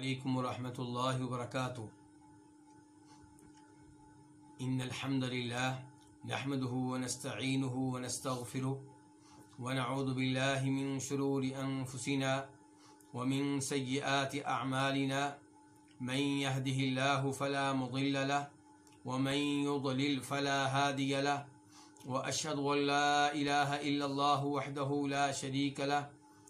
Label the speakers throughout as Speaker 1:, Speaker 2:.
Speaker 1: عليكم ورحمة الله وبركاته إن الحمد لله نحمده ونستعينه ونستغفره ونعوذ بالله من شرور أنفسنا ومن سيئات أعمالنا من يهده الله فلا مضل له ومن يضلل فلا هادي له وأشهد أن لا إله إلا الله وحده لا شريك له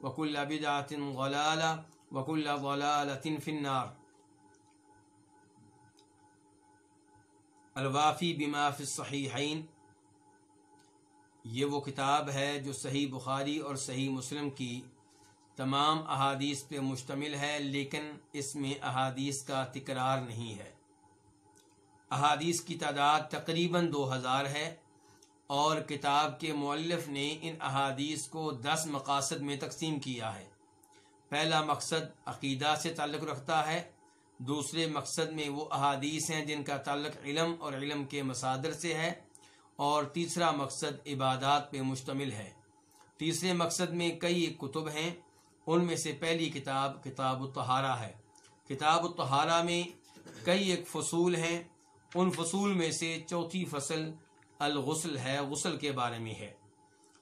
Speaker 1: وكل بدعة ضلالة وكل ضلالة في النار۔ الوافی بما فی الصحیحین، یہ وہ کتاب ہے جو صحیح بخاری اور صحیح مسلم کی تمام احادیث پہ مشتمل ہے، لیکن اس میں احادیث کا تکرار نہیں ہے۔ احادیث کی تعداد تقریباً دو ہزار ہے۔ اور کتاب کے مؤلف نے ان احادیث کو دس مقاصد میں تقسیم کیا ہے۔ پہلا مقصد عقیدہ سے تعلق رکھتا ہے۔ دوسرے مقصد میں وہ احادیث ہیں جن کا تعلق علم اور علم کے مسادر سے ہے۔ اور تیسرا مقصد عبادات پہ مشتمل ہے۔ تیسرے مقصد میں کئی ایک کتب ہیں۔ ان میں سے پہلی کتاب کتاب الطہارہ ہے۔ کتاب الطہارہ میں کئی ایک فصول ہیں۔ ان فصول میں سے چوتھی فصل الغسل ہے، غسل کے بارے میں ہے۔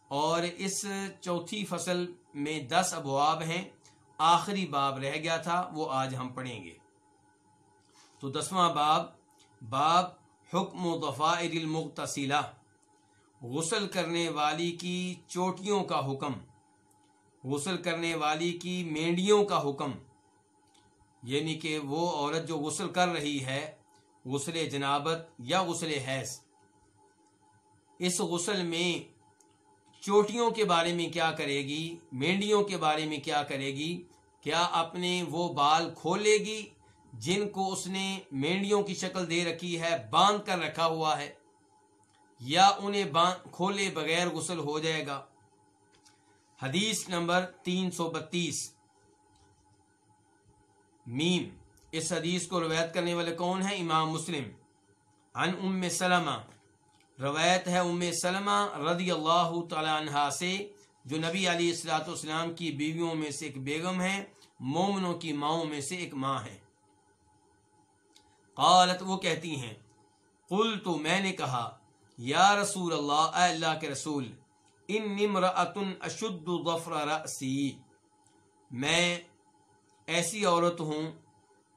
Speaker 1: اور اس چوتھی فصل میں دس ابواب ہیں۔ آخری باب رہ گیا تھا، وہ آج ہم پڑھیں گے۔ تو دسواں باب باب حکم و دفاعر المغتسلہ۔ غسل کرنے والی کی چوٹیوں کا حکم۔ غسل کرنے والی کی مینڈیوں کا حکم۔ یعنی کہ وہ عورت جو غسل کر رہی ہے، غسل جنابت یا غسل حیض۔ اس غسل میں چوٹیوں کے بارے میں کیا کرے گی؟ مینڈیوں کے بارے میں کیا کرے گی؟ کیا اپنے وہ بال کھولے گی جن کو اس نے مینڈیوں کی شکل دے رکھی ہے، باندھ کر رکھا ہوا ہے؟ یا انہیں کھولے بغیر غسل ہو جائے گا؟ حدیث نمبر تین سو بتیس۔ میم، اس حدیث کو روایت کرنے والے کون ہیں؟ امام مسلم۔ ان ام سلمہ روایت ہے ام سلمہ رضی اللہ تعالی عنہ سے، جو نبی علی السلاۃ والسلام کی بیویوں میں سے ایک بیگم ہے، مومنوں کی ماؤں میں سے ایک ماں ہے۔ قالت وہ کہتی ہیں قل تو میں نے کہا، یا رسول اللہ، اے اللہ کے رسول ان نمرأتن اشد ظفر رأسی۔ میں ایسی عورت ہوں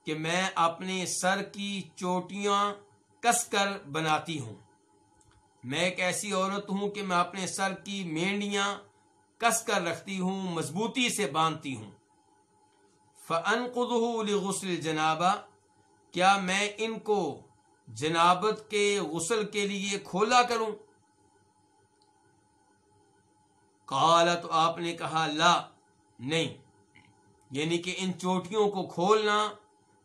Speaker 1: کہ میں اپنے سر کی چوٹیاں کس کر بناتی ہوں۔ میں ایک ایسی عورت ہوں کہ میں اپنے سر کی مینڈیاں کس کر رکھتی ہوں، مضبوطی سے باندھتی ہوں۔ فَأَنْقُضُهُ لِغُسْلِ جنابہ کیا میں ان کو جنابت کے غسل کے لیے کھولا کروں؟ کالا تو آپ نے کہا، لا، نہیں۔ یعنی کہ ان چوٹیوں کو کھولنا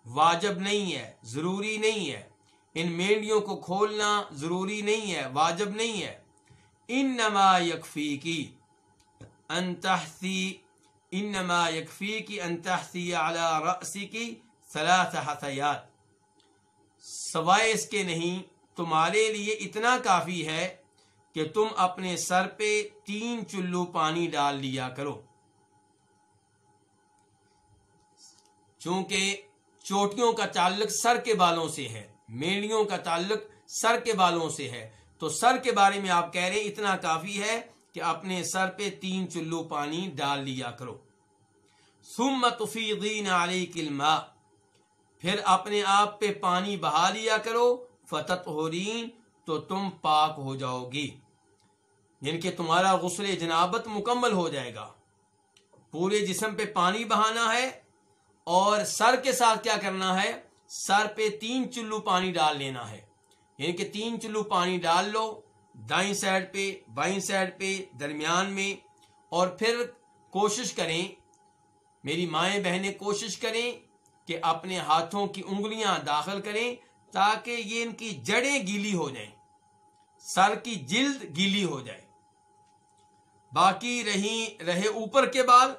Speaker 1: واجب نہیں ہے، ضروری نہیں ہے۔ ان مینڈیوں کو کھولنا ضروری نہیں ہے، واجب نہیں ہے۔ انما یکفی کی انتحسی انما یکفی کی انتحسی علی رأسی کی ثلاث حثیات۔ سوائے اس کے نہیں، تمہارے لیے اتنا کافی ہے کہ تم اپنے سر پہ تین چلو پانی ڈال لیا کرو۔ چونکہ چوٹیوں کا تعلق سر کے بالوں سے ہے۔ میڑیوں کا تعلق سر کے بالوں سے ہے۔ تو سر کے بارے میں آپ کہہ رہے ہیں، اتنا کافی ہے کہ اپنے سر پہ تین چلو پانی ڈال لیا کرو۔ ثم تفیضین علیک الماء۔ پھر اپنے آپ پہ پانی بہا لیا کرو۔ فتح ہورین تو تم پاک ہو جاؤ گی جن کے تمہارا غسل جنابت مکمل ہو جائے گا۔ پورے جسم پہ پانی بہانا ہے اور سر کے ساتھ کیا کرنا ہے؟ سر پہ تین چلو پانی ڈال لینا ہے۔ یعنی کہ تین چلو پانی ڈال لو، دائیں سائڈ پہ، بائیں سائڈ پہ، درمیان میں۔ اور پھر کوشش کریں، میری مائیں بہنیں کوشش کریں کہ اپنے ہاتھوں کی انگلیاں داخل کریں تاکہ یہ ان کی جڑیں گیلی ہو جائیں۔ سر کی جلد گیلی ہو جائے۔ باقی رہی رہے اوپر کے بال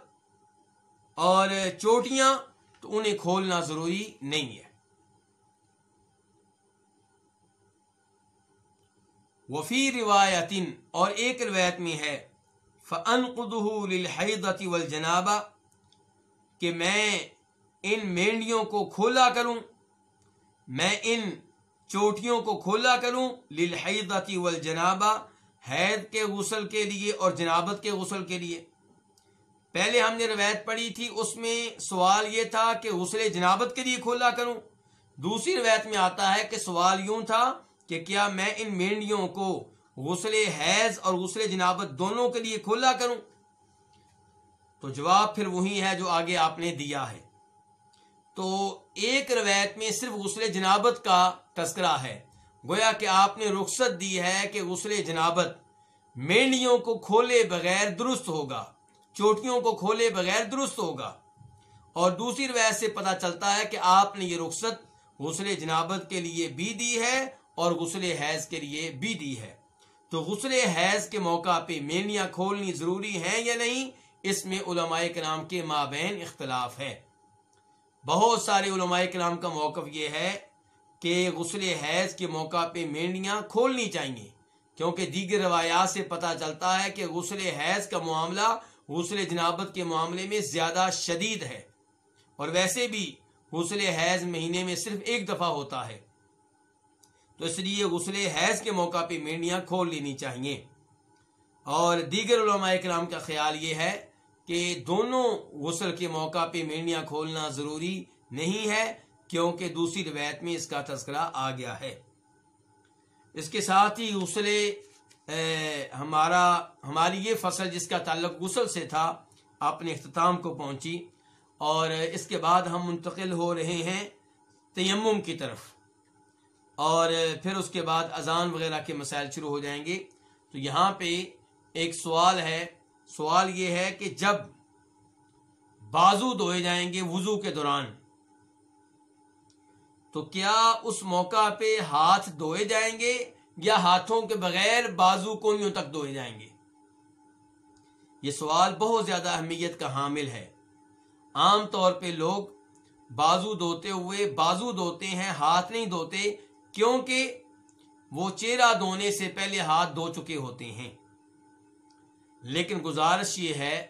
Speaker 1: اور چوٹیاں تو انہیں کھولنا ضروری نہیں ہے۔ وفی روایت اور ایک روایت میں ہے فن قدہ والجنابہ کہ میں ان مینڈیوں کو کھولا کروں، میں ان چوٹیوں کو کھولا کروں للحیدتی والجنابہ حید کے غسل کے لیے اور جنابت کے غسل کے لیے۔ پہلے ہم نے روایت پڑھی تھی، اس میں سوال یہ تھا کہ غسل جنابت کے لیے کھولا کروں۔ دوسری روایت میں آتا ہے کہ سوال یوں تھا کہ کیا میں ان مینڈیوں کو غسل حیض اور غسل جنابت دونوں کے لیے کھولا کروں؟ تو جواب پھر وہی ہے جو آگے آپ نے دیا ہے۔ تو ایک روایت میں صرف غسل جنابت کا تذکرہ ہے۔ گویا کہ آپ نے رخصت دی ہے کہ غسل جنابت مینڈیوں کو کھولے بغیر درست ہوگا، چوٹیوں کو کھولے بغیر درست ہوگا۔ اور دوسری روایت سے پتا چلتا ہے کہ آپ نے یہ رخصت غسل جنابت کے لیے بھی دی ہے اور غسل حیض کے لیے بھی دی ہے۔ تو غسل حیض کے موقع پہ مینیاں کھولنی ضروری ہیں یا نہیں، اس میں علماء کرام کے مابین اختلاف ہے۔ بہت سارے علماء کرام کا موقف یہ ہے کہ غسل حیض کے موقع پہ مینڈیاں کھولنی چاہیے، کیونکہ دیگر روایات سے پتہ چلتا ہے کہ غسل حیض کا معاملہ غسل جنابت کے معاملے میں زیادہ شدید ہے۔ اور ویسے بھی غسل حیض مہینے میں صرف ایک دفعہ ہوتا ہے۔ تو اس لیے غسل حیض کے موقع پہ مینڈیاں کھول لینی چاہیے۔ اور دیگر علماء کرام کا خیال یہ ہے کہ دونوں غسل کے موقع پہ مینڈیاں کھولنا ضروری نہیں ہے، کیونکہ دوسری روایت میں اس کا تذکرہ آ گیا ہے۔ اس کے ساتھ ہی غسل ہمارا، ہماری یہ فصل جس کا تعلق غسل سے تھا، اپنے اختتام کو پہنچی۔ اور اس کے بعد ہم منتقل ہو رہے ہیں تیمم کی طرف۔ اور پھر اس کے بعد اذان وغیرہ کے مسائل شروع ہو جائیں گے۔ تو یہاں پہ ایک سوال ہے۔ سوال یہ ہے کہ جب بازو دھوئے جائیں گے وضو کے دوران، تو کیا اس موقع پہ ہاتھ دھوئے جائیں گے یا ہاتھوں کے بغیر بازو کونیوں تک دھوئے جائیں گے؟ یہ سوال بہت زیادہ اہمیت کا حامل ہے۔ عام طور پہ لوگ بازو دھوتے ہوئے، بازو دھوتے ہیں، ہاتھ نہیں دھوتے کیونکہ وہ چہرہ دھونے سے پہلے ہاتھ دھو چکے ہوتے ہیں۔ لیکن گزارش یہ ہے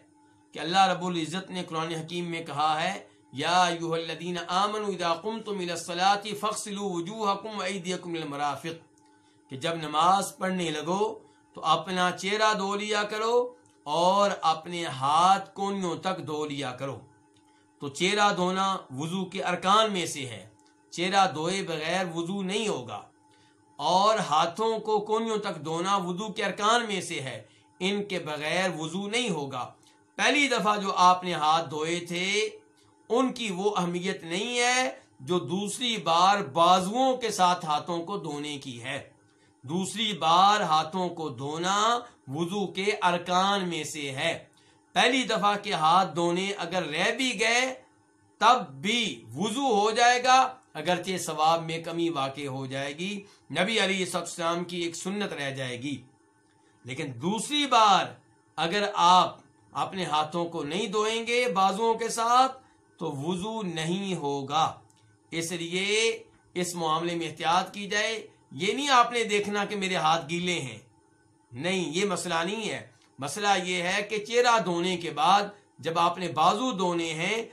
Speaker 1: کہ اللہ رب العزت نے قرآن حکیم میں کہا ہے، یا الذین آمنوا اذا قمتم الى الصلاة فاغسلوا وجوهكم وايديكم الى المرافق۔ کہ جب نماز پڑھنے لگو تو اپنا چہرہ دھو لیا کرو اور اپنے ہاتھ کونیوں تک دھو لیا کرو۔ تو چہرہ دھونا وضو کے ارکان میں سے ہے۔ چہرہ دھوئے بغیر وضو نہیں ہوگا۔ اور ہاتھوں کو کونیوں تک دھونا وضو کے ارکان میں سے ہے۔ ان کے بغیر وضو نہیں ہوگا۔ پہلی دفعہ جو آپ نے ہاتھ دھوئے تھے، ان کی وہ اہمیت نہیں ہے جو دوسری بار بازوؤں کے ساتھ ہاتھوں کو دھونے کی ہے۔ دوسری بار ہاتھوں کو دھونا وضو کے ارکان میں سے ہے۔ پہلی دفعہ کے ہاتھ دھونے اگر رہ بھی گئے، تب بھی وضو ہو جائے گا۔ اگرچہ ثواب میں کمی واقع ہو جائے گی، نبی علی السلام کی ایک سنت رہ جائے گی۔ لیکن دوسری بار اگر آپ اپنے ہاتھوں کو نہیں دھوئیں گے بازوؤں کے ساتھ، تو وضو نہیں ہوگا۔ اس لیے اس معاملے میں احتیاط کی جائے۔ یہ نہیں آپ نے دیکھنا کہ میرے ہاتھ گیلے ہیں۔ نہیں، یہ مسئلہ نہیں ہے۔ مسئلہ یہ ہے کہ چہرہ دھونے کے بعد جب آپ نے بازو دھونے ہیں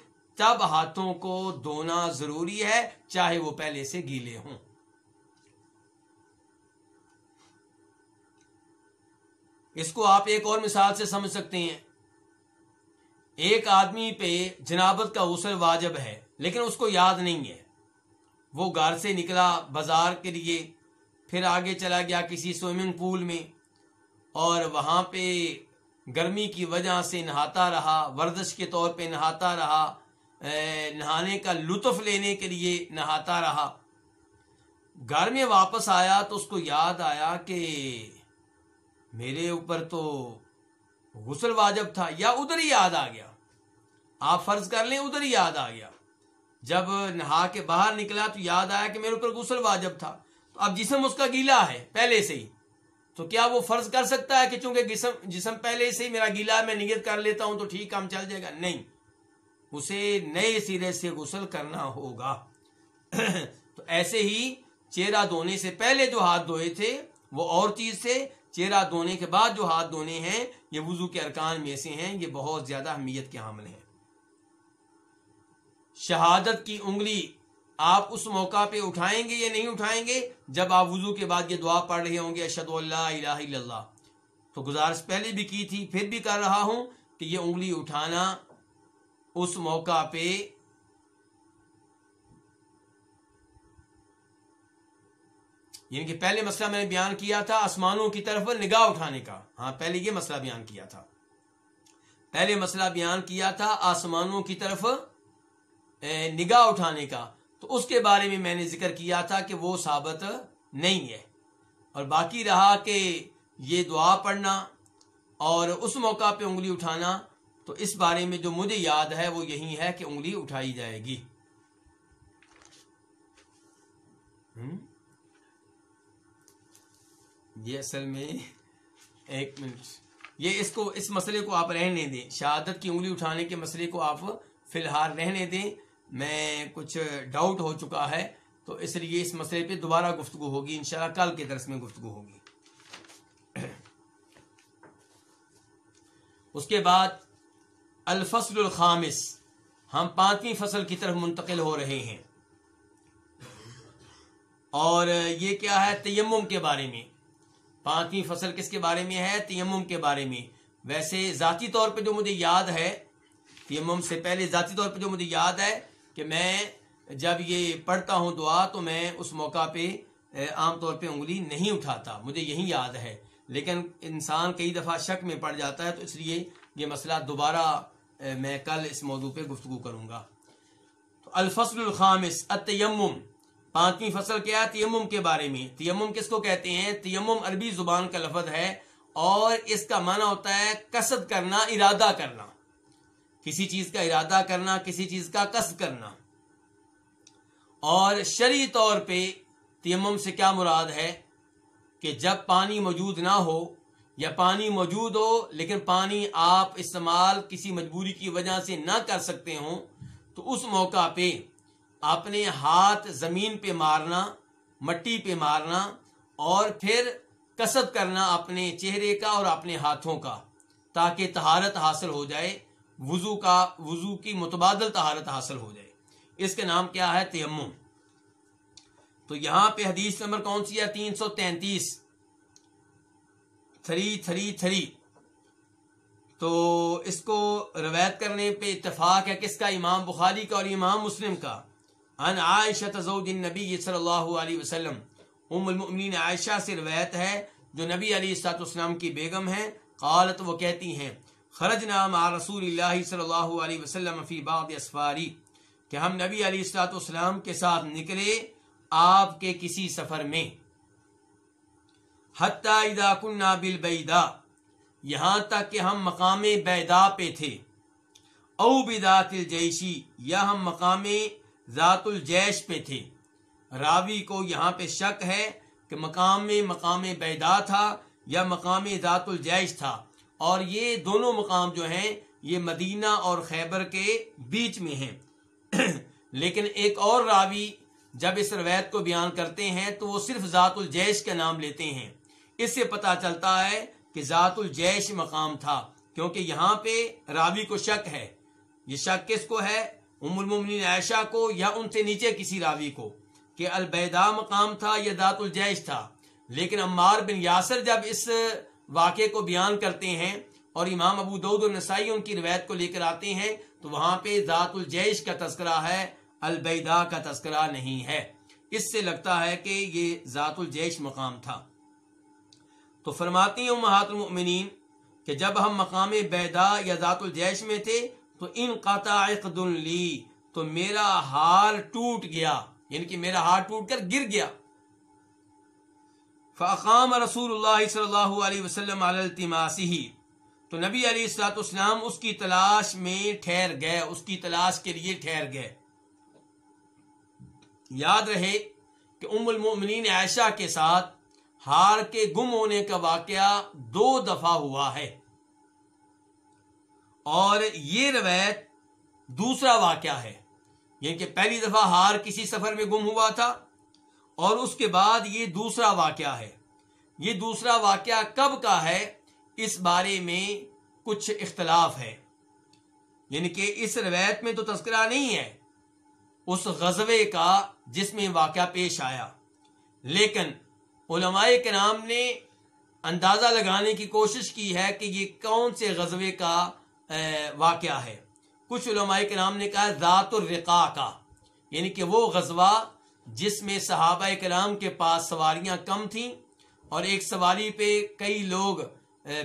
Speaker 1: تب ہاتھوں کو دھونا ضروری ہے، چاہے وہ پہلے سے گیلے ہوں۔ اس کو آپ ایک اور مثال سے سمجھ سکتے ہیں۔ ایک آدمی پہ جنابت کا غسل واجب ہے، لیکن اس کو یاد نہیں ہے۔ وہ گھر سے نکلا بازار کے لیے، پھر آگے چلا گیا کسی سوئمنگ پول میں، اور وہاں پہ گرمی کی وجہ سے نہاتا رہا، ورزش کے طور پہ نہاتا رہا۔ نہانے کا لطف لینے کے لیے نہاتا رہا۔ گھر میں واپس آیا تو اس کو یاد آیا کہ میرے اوپر تو غسل واجب تھا یا ادھر ہی یاد آ گیا۔ آپ فرض کر لیں ادھر ہی یاد آ گیا۔ جب نہا کے باہر نکلا تو یاد آیا کہ میرے اوپر غسل واجب تھا۔ تو اب جسم اس کا گیلا ہے، پہلے سے ہی۔ تو کیا وہ فرض کر سکتا ہے کہ چونکہ جسم جسم پہلے سے ہی میرا گیلا ہے، میں نیت کر لیتا ہوں تو ٹھیک، کام چل جائے گا؟ نہیں۔ اسے نئے سرے سے غسل کرنا ہوگا۔ تو ایسے ہی چہرہ دھونے سے پہلے جو ہاتھ دھوئے تھے، وہ اور چیز سے چہرہ دھونے کے بعد جو ہاتھ دھونے ہیں، یہ وضو کے ارکان میں سے ہیں۔ یہ بہت زیادہ اہمیت کے حامل ہیں۔ شہادت کی انگلی آپ اس موقع پہ اٹھائیں گے یا نہیں اٹھائیں گے؟ جب آپ وضو کے بعد یہ دعا پڑھ رہے ہوں گے اشد اللہ الہ الا اللہ۔ تو گزارش پہلے بھی کی تھی، پھر بھی کر رہا ہوں کہ یہ انگلی اٹھانا اس موقع پہ یعنی کہ پہلے مسئلہ میں نے بیان کیا تھا آسمانوں کی طرف نگاہ اٹھانے کا۔ ہاں پہلے یہ مسئلہ بیان کیا تھا۔ پہلے مسئلہ بیان کیا تھا آسمانوں کی طرف نگاہ اٹھانے کا۔ تو اس کے بارے میں میں نے ذکر کیا تھا کہ وہ ثابت نہیں ہے۔ اور باقی رہا کہ یہ دعا پڑھنا اور اس موقع پہ انگلی اٹھانا تو اس بارے میں جو مجھے یاد ہے وہ یہی ہے کہ انگلی اٹھائی جائے گی۔ یہ اصل میں ایک منٹ۔ یہ اس کو، اس مسئلے کو آپ رہنے دیں۔ شہادت کی انگلی اٹھانے کے مسئلے کو آپ فی الحال رہنے دیں۔ میں کچھ ڈاؤٹ ہو چکا ہے، تو اس لیے اس مسئلے پہ دوبارہ گفتگو ہوگی۔ انشاءاللہ کل کے درس میں گفتگو ہوگی۔ اس کے بعد الفصل الخامس۔ ہم پانچویں فصل کی طرف منتقل ہو رہے ہیں۔ اور یہ کیا ہے تیمم کے بارے میں؟ پانچویں فصل کس کے بارے میں ہے؟ تیمم کے بارے میں۔ ویسے ذاتی طور پہ جو مجھے یاد ہے، تیمم سے پہلے ذاتی طور پہ جو مجھے یاد ہے کہ میں جب یہ پڑھتا ہوں دعا تو میں اس موقع پہ عام طور پہ انگلی نہیں اٹھاتا۔ مجھے یہی یاد ہے۔ لیکن انسان کئی دفعہ شک میں پڑ جاتا ہے تو اس لیے یہ مسئلہ دوبارہ میں کل اس موضوع پہ گفتگو کروں گا۔ تو الفصل الخامس، التیمم۔ پانچویں فصل کیا تیمم کے بارے میں۔ تیمم کس کو کہتے ہیں؟ تیمم عربی زبان کا لفظ ہے اور اس کا معنی ہوتا ہے قصد کرنا، ارادہ کرنا۔ کسی چیز کا ارادہ کرنا، کسی چیز کا قصد کرنا۔ اور شرعی طور پہ تیمم سے کیا مراد ہے؟ کہ جب پانی موجود نہ ہو یا پانی موجود ہو، لیکن پانی آپ استعمال کسی مجبوری کی وجہ سے نہ کر سکتے ہوں، تو اس موقع پہ اپنے ہاتھ زمین پہ مارنا، مٹی پہ مارنا، اور پھر کسب کرنا اپنے چہرے کا اور اپنے ہاتھوں کا، تاکہ تہارت حاصل ہو جائے، وضو کا، وضو کی متبادل تہارت حاصل ہو جائے۔ اس کے نام کیا ہے؟ تیمم۔ تو یہاں پہ حدیث نمبر کون سی ہے؟ تین سو تینتیس۔ Three three three. تو اس کو روایت کرنے پہ اتفاق ہے کس کا؟ امام بخاری کا اور امام مسلم کا۔ ان عائشہ زوج النبی صلی اللہ علیہ وسلم۔ ام المؤمنین عائشہ سے روایت ہے، جو نبی علی السلاط اسلام کی بیگم ہیں، قالت وہ کہتی ہیں، خرجنا مع رسول اللہ صلی اللہ علیہ وسلم فی بعض اسفاری۔ کہ ہم نبی علی السلاط اسلام کے ساتھ نکلے آپ کے کسی سفر میں۔ حتی اذا کننا بالبیدا یہاں تک کہ ہم مقام بیدا پہ تھے۔ او بدات الجیشی، یا ہم مقام ذات الجیش پہ تھے۔ راوی کو یہاں پہ شک ہے کہ مقام میں مقام بیدا تھا یا مقام ذات الجیش تھا۔ اور یہ دونوں مقام جو ہیں، یہ مدینہ اور خیبر کے بیچ میں ہیں۔ لیکن ایک اور راوی جب اس روایت کو بیان کرتے ہیں تو وہ صرف ذات الجیش کا نام لیتے ہیں۔ اس سے پتا چلتا ہے کہ ذات الجیش مقام تھا، کیونکہ یہاں پہ راوی کو شک ہے۔ یہ شک کس کو ہے؟ ام المومنین عائشہ کو یا ان سے نیچے کسی راوی کو؟ کہ البیدا مقام تھا یا دات الجیش تھا۔ لیکن عمار بن یاسر جب اس واقعے کو بیان کرتے ہیں اور امام ابو دود النسائی ان کی روایت کو لے کر آتے ہیں، تو وہاں پہ ذات الجیش کا تذکرہ ہے البیدا کا تذکرہ نہیں ہے۔ اس سے لگتا ہے کہ یہ ذات الجیش مقام تھا۔ تو فرماتی ہوں محات المؤمنین کہ جب ہم مقام بیدا یا ذات الجیش میں تھے تو ان قطع لی، تو میرا ہار ٹوٹ گیا یعنی کہ میرا ہار ٹوٹ کر گر گیا۔ فقام رسول اللہ صلی اللہ علیہ وسلم علی تو نبی علی السلاط اسلام اس کی تلاش میں ٹھہر گئے، اس کی تلاش کے لیے ٹھہر گئے۔ یاد رہے کہ ام المؤمنین عائشہ کے ساتھ ہار کے گم ہونے کا واقعہ دو دفعہ ہوا ہے۔ اور یہ روایت دوسرا واقعہ ہے۔ یعنی کہ پہلی دفعہ ہار کسی سفر میں گم ہوا تھا اور اس کے بعد یہ دوسرا واقعہ ہے۔ یہ دوسرا واقعہ کب کا ہے؟ اس بارے میں کچھ اختلاف ہے۔ یعنی کہ اس روایت میں تو تذکرہ نہیں ہے اس غزوے کا جس میں واقعہ پیش آیا، لیکن علماء کے نام نے اندازہ لگانے کی کوشش کی ہے کہ یہ کون سے غزوے کا واقعہ ہے۔ کچھ علماء کے نام نے کہا ذات الرقا کا یعنی کہ وہ غزوہ جس میں صحابہ کرام کے پاس سواریاں کم تھیں اور ایک سواری پہ کئی لوگ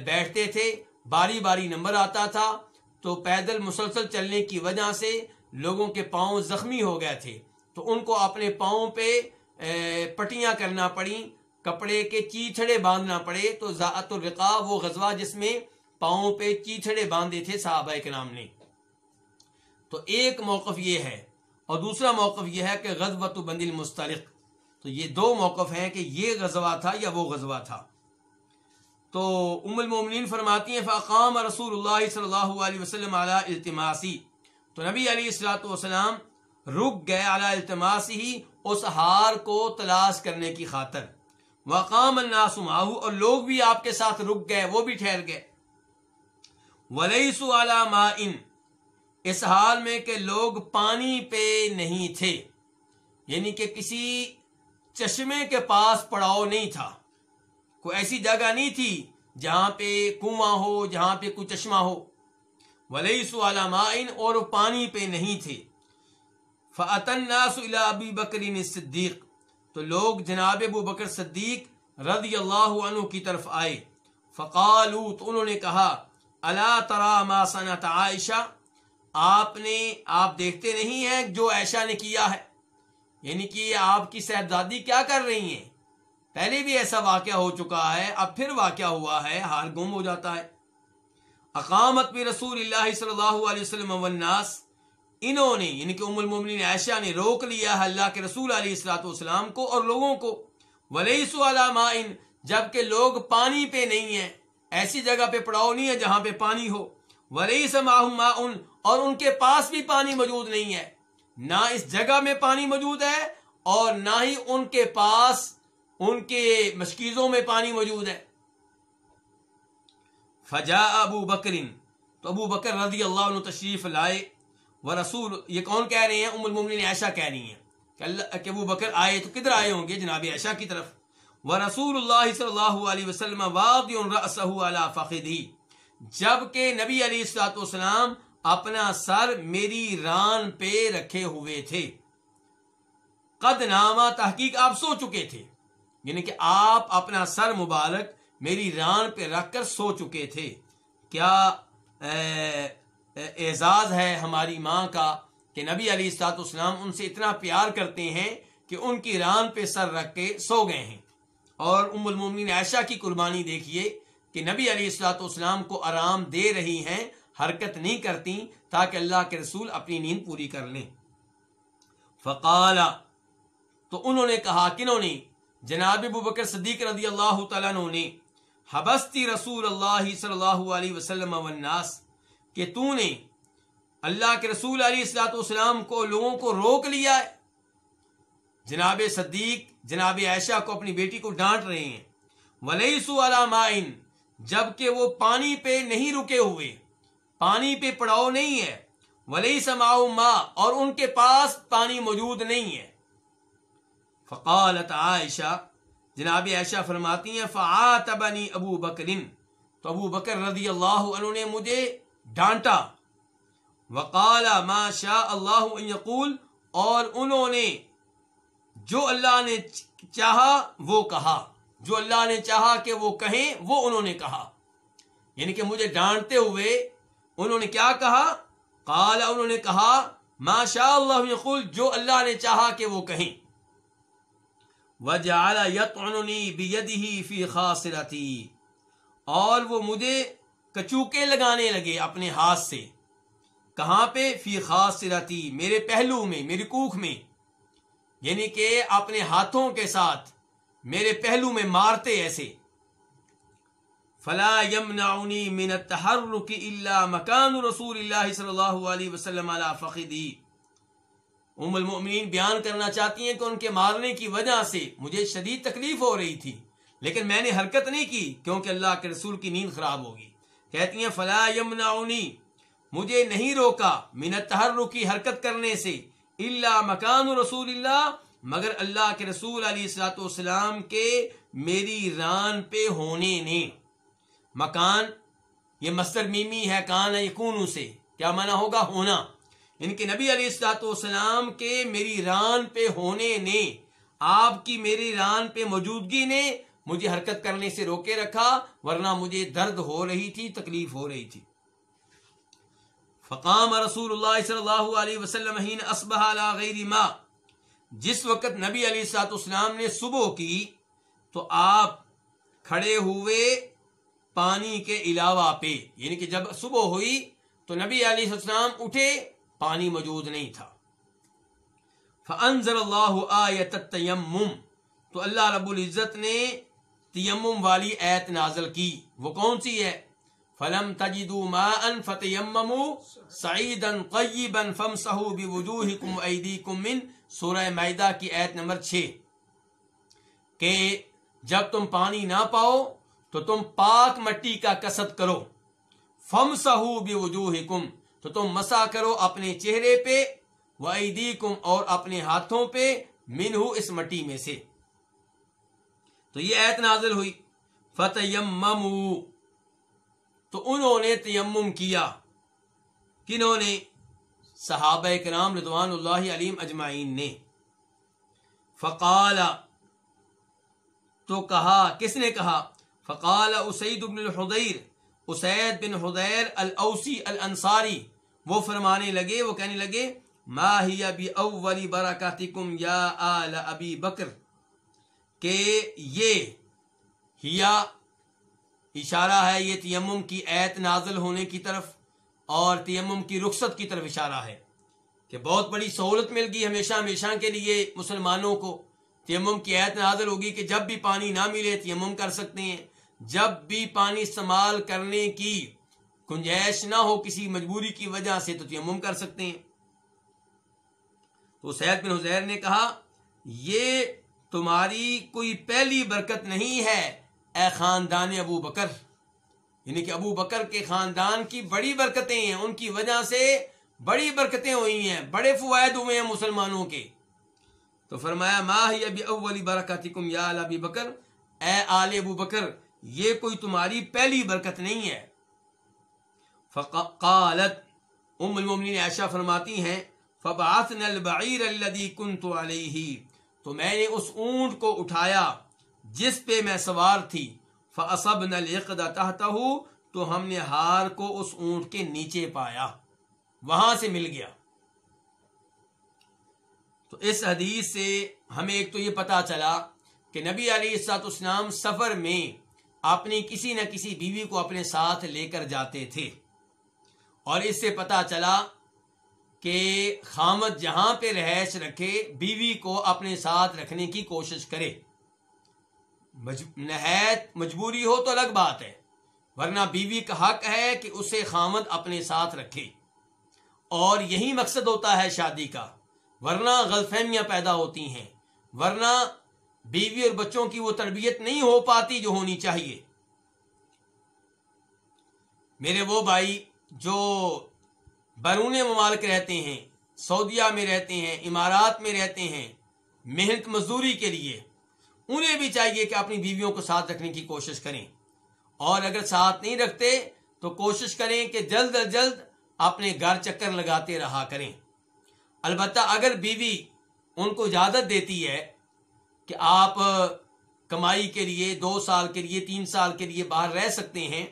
Speaker 1: بیٹھتے تھے، باری باری نمبر آتا تھا۔ تو پیدل مسلسل چلنے کی وجہ سے لوگوں کے پاؤں زخمی ہو گئے تھے۔ تو ان کو اپنے پاؤں پہ پٹیاں کرنا پڑی کپڑے کے چیچڑے باندھنا پڑے تو ذات الرقا وہ غزوہ جس میں پاؤں پہ چیچڑے باندھے تھے صحابہ کے نام نے۔ تو ایک موقف یہ ہے اور دوسرا موقف یہ ہے کہ غزوت بند المسترق تو یہ دو موقف ہیں کہ یہ غزوہ تھا یا وہ غزوہ تھا۔ تو ام المومنین فرماتی ہیں، فاقام رسول اللہ صلی اللہ علیہ وسلم علی التماسی تو نبی علیہ السلاۃ والسلام رک گئے علی التماسی ہی اس ہار کو تلاش کرنے کی خاطر۔ وقام الناس معه، اور لوگ بھی آپ کے ساتھ رک گئے، وہ بھی ٹھہر گئے۔ ولیس والا ما اس حال میں کہ لوگ پانی پہ نہیں تھے یعنی کہ کسی چشمے کے پاس پڑاؤ نہیں تھا۔ کوئی ایسی جگہ نہیں تھی جہاں پہ کنواں ہو، جہاں پہ کوئی چشمہ ہو۔ ولیس والا مائن اور پانی پہ نہیں تھے۔ فعطن ابی بکری صدیق تو لوگ جناب ابو بکر صدیق رضی اللہ عنہ کی طرف آئے۔ فقالو تو انہوں نے کہا اللہ ترا ما صنعت عائشہ؟ آپ نے، آپ دیکھتے نہیں ہیں جو عائشہ نے کیا ہے۔ یعنی کہ آپ کی صاحبزادی کیا کر رہی ہیں؟ پہلے بھی ایسا واقعہ ہو چکا ہے، اب پھر واقعہ ہوا ہے، ہار گم ہو جاتا ہے۔ اقامت بھی رسول اللہ صلی اللہ علیہ وسلم والناس انہوں نے یعنی کہ ام المومنین عائشہ نے روک لیا ہے اللہ کے رسول علیہ السلاۃ والسلام کو اور لوگوں کو۔ ولیس والا مائن جبکہ لوگ پانی پہ نہیں ہیں۔ ایسی جگہ پہ پڑاؤ نہیں ہے جہاں پہ پانی ہو۔ ولی اور ان کے پاس بھی پانی موجود نہیں ہے۔ نہ اس جگہ میں پانی موجود ہے اور نہ ہی ان کے پاس، ان کے مشکیزوں میں پانی موجود ہے۔ فجا ابو بکرین تو ابو بکر رضی اللہ عنہ تشریف لائے۔ وہ رسول یہ کون کہہ رہے ہیں؟ ام المومنین عائشہ کہہ رہی ہیں کہ اللہ کہ ابو بکر آئے تو کدھر آئے ہوں گے؟ جناب عائشہ کی طرف۔ وہ رسول اللہ صلی اللہ علیہ وسلم فخدی جبکہ نبی علیہ السلاۃ والسلام اپنا سر میری ران پہ رکھے ہوئے تھے۔ قد نامہ تحقیق آپ سو چکے تھے۔ یعنی کہ آپ اپنا سر مبارک میری ران پہ رکھ کر سو چکے تھے۔ کیا اعزاز ہے ہماری ماں کا کہ نبی علی السلاط اسلام ان سے اتنا پیار کرتے ہیں کہ ان کی ران پہ سر رکھ کے سو گئے ہیں۔ اور ام المومنین عائشہ کی قربانی دیکھیے کہ نبی علی السلاۃ اسلام کو آرام دے رہی ہیں، حرکت نہیں کرتی تاکہ اللہ کے رسول اپنی نیند پوری کر لیں۔ فقال، تو انہوں نے کہا، کنہوں نے؟ جناب بکر صدیق رضی اللہ تعالیٰ نے، حبستی رسول اللہ صلی اللہ علیہ وسلم والناس کہ تو نے اللہ کے رسول علیہ السلاۃ والسلام کو لوگوں کو روک لیا ہے۔ جناب صدیق، جناب عائشہ کو اپنی بیٹی کو ڈانٹ رہے ہیں۔ ولیسو علامائن جبکہ وہ پانی پہ نہیں رکے ہوئے۔ پانی پہ پڑاؤ نہیں ہے۔ ولی سماؤ ماں اور ان کے پاس پانی موجود نہیں ہے۔ فقالت عائشہ، جناب عائشہ فرماتی ہیں، فعاتبنی ابو بکرن تو ابو بکر رضی اللہ عنہ نے مجھے ڈانٹا۔ وقال ما شاء اللہ ان یقول، اور انہوں نے جو اللہ نے چاہا وہ کہا۔ جو اللہ نے چاہا کہ وہ کہیں وہ انہوں نے کہا۔ یعنی کہ مجھے ڈانٹتے ہوئے انہوں نے کیا کہا؟ قال انہوں نے کہا، ما شاء اللہ یقول، جو اللہ نے چاہا کہ وہ کہیں۔ وجعل يطعنني بيده في خاصرتي اور وہ مجھے کچوکے لگانے لگے اپنے ہاتھ سے۔ کہاں پہ؟ فی خاص خاصرتی، میرے پہلو میں، میری کوکھ میں۔ یعنی کہ اپنے ہاتھوں کے ساتھ میرے پہلو میں مارتے ایسے۔ فلا يمنعني من التحرك الا مكان رسول الله صلی اللہ علیہ وسلم على فخذي ام المؤمنین بیان کرنا چاہتی ہیں کہ ان کے مارنے کی وجہ سے مجھے شدید تکلیف ہو رہی تھی، لیکن میں نے حرکت نہیں کی کیونکہ اللہ کے رسول کی نیند خراب ہوگی کہتی ہیں، فلا یمنعنی مجھے نہیں روکا من التحرک کی حرکت کرنے سے الا مکان رسول اللہ مگر اللہ کے رسول علیہ الصلوۃ والسلام کے میری ران پہ ہونے نے۔ مکان، یہ مستر میمی ہے، کان یکون سے۔ کیا معنی ہوگا؟ ہونا۔ ان کے نبی علیہ السلاۃ والسلام کے میری ران پہ ہونے نے۔ آپ کی میری ران پہ موجودگی نے مجھے حرکت کرنے سے روکے رکھا، ورنہ مجھے درد ہو رہی تھی، تکلیف ہو رہی تھی۔ فقام رسول اللہ صلی اللہ علیہ وسلم اسبح غیر ما۔ جس وقت نبی علیہ السلاۃ والسلام نے صبح کی، تو آپ کھڑے ہوئے پانی کے علاوہ پہ یعنی کہ جب صبح ہوئی، تو نبی علیہ السلام اٹھے، پانی موجود نہیں تھا۔ فانزل اللہ آیت التیمم۔ تو اللہ رب العزت نے تیمم والی ایت نازل کی۔ وہ کون سی ہے؟ فلم تجدوا ماء فتیمموا سعیدا طیبا فامسحوا بوجوهکم ایدیکم من سورہ مائدہ کی ایت نمبر 6 کہ جب تم پانی نہ پاؤ تو تم پاک مٹی کا کسب کرو۔ فامسحوا بوجوهکم تو تم مسا کرو اپنے چہرے پہ وَأَيْدِيكُمْ اور اپنے ہاتھوں پہ منہو اس مٹی میں سے۔ تو یہ ایت نازل ہوئی۔ فَتَيَمَّمُوا تو انہوں نے تیمم کیا۔ کنہوں نے؟ صحابہ کرام رضوان اللہ علیم اجمعین نے۔ فقال، تو کہا، کس نے کہا؟ فقال اسید بن الحضیر۔ اسید بن حضیر الاوسی الانصاری۔ وہ فرمانے لگے، وہ کہنے لگے، ما ہی ابی اولی برکاتکم یا آل ابی بکر۔ کہ یہ ہیا، اشارہ ہے، یہ تیمم کی ایت نازل ہونے کی طرف اور تیمم کی رخصت کی طرف اشارہ ہے کہ بہت بڑی سہولت مل گئی ہمیشہ ہمیشہ کے لیے مسلمانوں کو۔ تیمم کی ایت نازل ہوگی کہ جب بھی پانی نہ ملے تیمم کر سکتے ہیں۔ جب بھی پانی استعمال کرنے کی گنجائش نہ ہو کسی مجبوری کی وجہ سے تو تیمم کر سکتے ہیں۔ تو سید بن حزیر نے کہا، یہ تمہاری کوئی پہلی برکت نہیں ہے، اے خاندان ابو بکر۔ یعنی کہ ابو بکر کے خاندان کی بڑی برکتیں ہیں، ان کی وجہ سے بڑی برکتیں ہوئی ہیں، بڑے فوائد ہوئے ہیں مسلمانوں کے۔ تو فرمایا، ما ہی ابی اولی برکاتکم یا ابی بکر۔ اے آل ابو بکر، یہ کوئی تمہاری پہلی برکت نہیں ہے۔ فقالت ام المومنین عائشہ فرماتی ہیں، فبعثنا البعیر الذي كنت علیہ۔ تو میں نے اس اونٹ کو اٹھایا جس پہ میں سوار تھی۔ فاصبنا العقد تحته، تو ہم نے ہار کو اس اونٹ کے نیچے پایا۔ وہاں سے مل گیا۔ تو اس حدیث سے ہمیں ایک تو یہ پتا چلا کہ نبی علی السلاط اسلام سفر میں اپنی کسی نہ کسی بیوی کو اپنے ساتھ لے کر جاتے تھے۔ اور اس سے پتا چلا کہ خامد جہاں پہ رہائش رکھے، بیوی کو اپنے ساتھ رکھنے کی کوشش کرے۔ نہایت مجبوری ہو تو الگ بات ہے، ورنہ بیوی کا حق ہے کہ اسے خامد اپنے ساتھ رکھے۔ اور یہی مقصد ہوتا ہے شادی کا، ورنہ غلفہمیاں پیدا ہوتی ہیں۔ ورنہ بیوی اور بچوں کی وہ تربیت نہیں ہو پاتی جو ہونی چاہیے۔ میرے وہ بھائی جو بیرون ممالک رہتے ہیں، سعودیہ میں رہتے ہیں، امارات میں رہتے ہیں، محنت مزدوری کے لیے۔ انہیں بھی چاہیے کہ اپنی بیویوں کو ساتھ رکھنے کی کوشش کریں۔ اور اگر ساتھ نہیں رکھتے، تو کوشش کریں کہ جلد از جلد اپنے گھر چکر لگاتے رہا کریں۔ البتہ اگر بیوی ان کو اجازت دیتی ہے کہ آپ کمائی کے لیے، دو سال کے لیے، تین سال کے لیے باہر رہ سکتے ہیں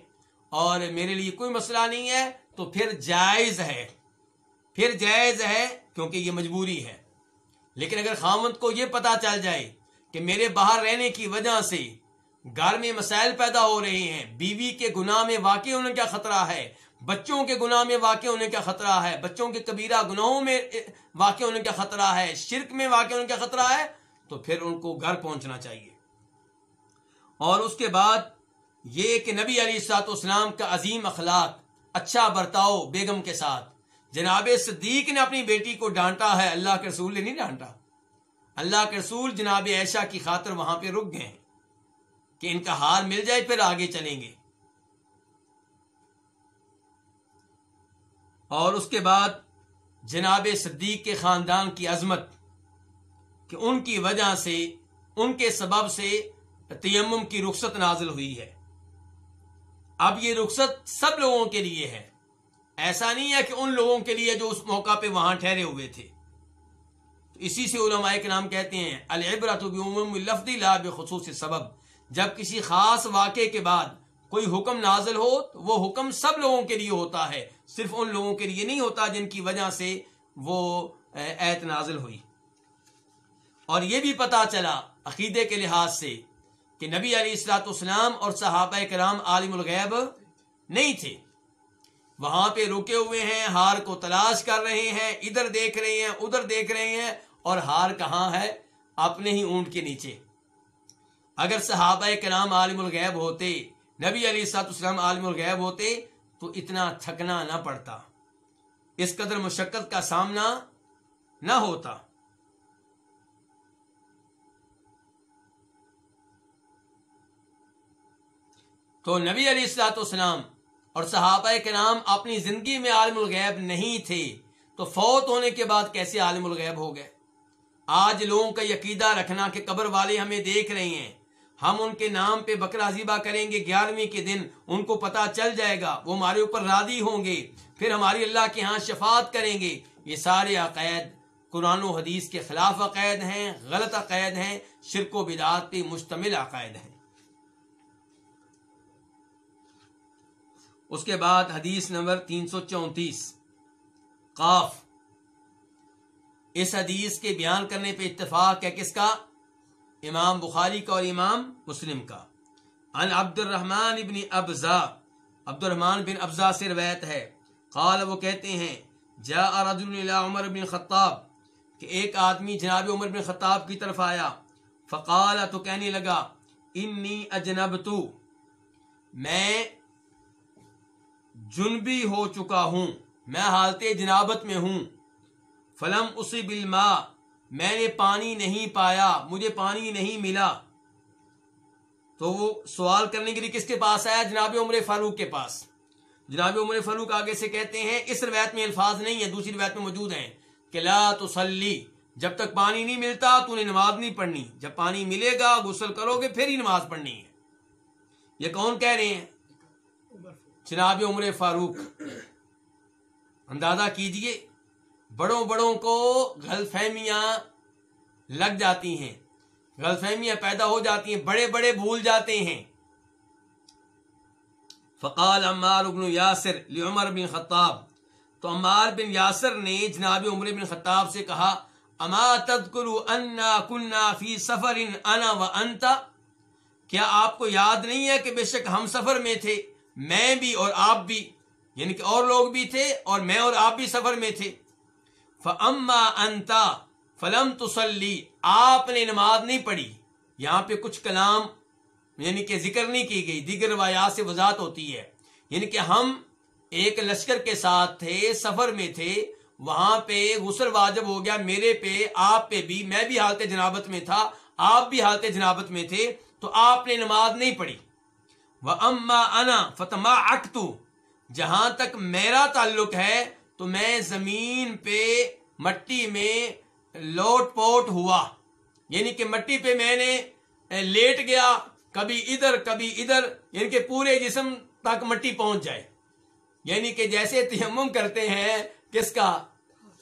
Speaker 1: اور میرے لیے کوئی مسئلہ نہیں ہے تو پھر جائز ہے، پھر جائز ہے کیونکہ یہ مجبوری ہے۔ لیکن اگر خامد کو یہ پتا چل جائے کہ میرے باہر رہنے کی وجہ سے گھر میں مسائل پیدا ہو رہے ہیں، بیوی کے گناہ میں واقع ہونے کا خطرہ ہے، بچوں کے گناہ میں واقع ہونے کا خطرہ ہے، بچوں کے کبیرہ گناہوں میں واقع ہونے کا خطرہ ہے، شرک میں واقع ہونے کا خطرہ ہے، تو پھر ان کو گھر پہنچنا چاہیے۔ اور اس کے بعد یہ کہ نبی علی سات اسلام کا عظیم اخلاق اچھا برتاؤ بیگم کے ساتھ۔ جناب صدیق نے اپنی بیٹی کو ڈانٹا ہے، اللہ کے رسول نے نہیں ڈانٹا۔ اللہ کے رسول جناب ایشا کی خاطر وہاں پہ رک گئے کہ ان کا ہار مل جائے پھر آگے چلیں گے۔ اور اس کے بعد جناب صدیق کے خاندان کی عظمت، کہ ان کی وجہ سے، ان کے سبب سے تیمم کی رخصت نازل ہوئی ہے۔ اب یہ رخصت سب لوگوں کے لیے ہے۔ ایسا نہیں ہے کہ ان لوگوں کے لیے جو اس موقع پہ وہاں ٹھہرے ہوئے تھے۔ اسی سے علماء کے نام کہتے ہیں العبرت لفظ لا بخصوص سبب جب کسی خاص واقعے کے بعد کوئی حکم نازل ہو، تو وہ حکم سب لوگوں کے لیے ہوتا ہے۔ صرف ان لوگوں کے لیے نہیں ہوتا جن کی وجہ سے وہ ایت نازل ہوئی۔ اور یہ بھی پتا چلا عقیدے کے لحاظ سے کہ نبی علی السلاۃ اسلام اور صحابہ کرام عالم الغیب نہیں تھے۔ وہاں پہ رکے ہوئے ہیں، ہار کو تلاش کر رہے ہیں، ادھر دیکھ رہے ہیں، ادھر دیکھ رہے ہیں اور ہار کہاں ہے؟ اپنے ہی اونٹ کے نیچے۔ اگر صحابہ کرام عالم الغیب ہوتے، نبی علی سات اسلام عالم الغیب ہوتے تو اتنا تھکنا نہ پڑتا۔ اس قدر مشقت کا سامنا نہ ہوتا۔ تو نبی علی السلاط اسلام اور صحابہ کے نام اپنی زندگی میں عالم الغیب نہیں تھے، تو فوت ہونے کے بعد کیسے عالم الغیب ہو گئے؟ آج لوگوں کا یقیدہ رکھنا کہ قبر والے ہمیں دیکھ رہے ہیں۔ ہم ان کے نام پہ بکرا زیبا کریں گے، گیارہویں کے دن ان کو پتا چل جائے گا، وہ ہمارے اوپر رادی ہوں گے۔ پھر ہماری اللہ کے ہاں شفاعت کریں گے۔ یہ سارے عقائد قرآن و حدیث کے خلاف عقائد ہیں، غلط عقائد ہیں، شرک و بدعات پہ مشتمل عقائد ہیں۔ اس کے بعد حدیث نمبر تین سو چونتیس۔ قاف۔ اس حدیث کے بیان کرنے پہ اتفاق ہے کس کا؟ امام بخاری کا اور امام مسلم کا۔ ان عبد الرحمن ابن ابزا۔ عبد الرحمن بن ابزا سے روایت ہے۔ قال، وہ کہتے ہیں جا رجل الى عمر بن خطاب، کہ ایک آدمی جناب عمر بن خطاب کی طرف آیا۔ فقال، تو کہنے لگا، انی اجنبتو۔ میں جنبی ہو چکا ہوں، میں حالت جنابت میں ہوں۔ فلم اسی بلما میں نے پانی نہیں پایا، مجھے پانی نہیں ملا۔ تو وہ سوال کرنے کے لیے کس کے پاس آیا؟ جناب عمر فاروق کے پاس۔ جناب عمر فاروق آگے سے کہتے ہیں، اس روایت میں الفاظ نہیں ہے دوسری روایت میں موجود ہیں۔ کہ لا تسلی، جب تک پانی نہیں ملتا، تو نے نماز نہیں پڑھنی۔ جب پانی ملے گا، غسل کرو گے، پھر ہی نماز پڑھنی ہے۔ یہ کون کہہ رہے ہیں؟ جناب عمر فاروق، اندازہ کیجیے، بڑوں بڑوں کو غلط فہمیاں لگ جاتی ہیں۔ غلط فہمیاں پیدا ہو جاتی ہیں، بڑے بڑے بھول جاتے ہیں۔ فقال عمار بن یاسر لعمر بن خطاب۔ تو عمار بن یاسر نے جناب عمر بن خطاب سے کہا، اما تذکر انا کنا فی سفر انا و انتا؟ کیا آپ کو یاد نہیں ہے کہ بے شک ہم سفر میں تھے؟ میں بھی اور آپ بھی یعنی کہ اور لوگ بھی تھے اور میں اور آپ بھی سفر میں تھے۔ فما انتا فلم تسلی آپ نے نماز نہیں پڑھی۔ یہاں پہ کچھ کلام یعنی کہ ذکر نہیں کی گئی، دیگر روایات سے وضاحت ہوتی ہے۔ یعنی کہ ہم ایک لشکر کے ساتھ تھے، سفر میں تھے، وہاں پہ غسل واجب ہو گیا۔ میرے پہ، آپ پہ بھی، میں بھی حالت جنابت میں تھا، آپ بھی حالت جنابت میں تھے، تو آپ نے نماز نہیں پڑھی۔ وہ اما انا فتما اکتو جہاں تک میرا تعلق ہے، تو میں زمین پہ، مٹی میں لوٹ پوٹ ہوا۔ یعنی کہ مٹی پہ میں نے لیٹ گیا، کبھی ادھر کبھی ادھر یعنی کہ پورے جسم تک مٹی پہنچ جائے۔ یعنی کہ جیسے تیمم کرتے ہیں، کس کا؟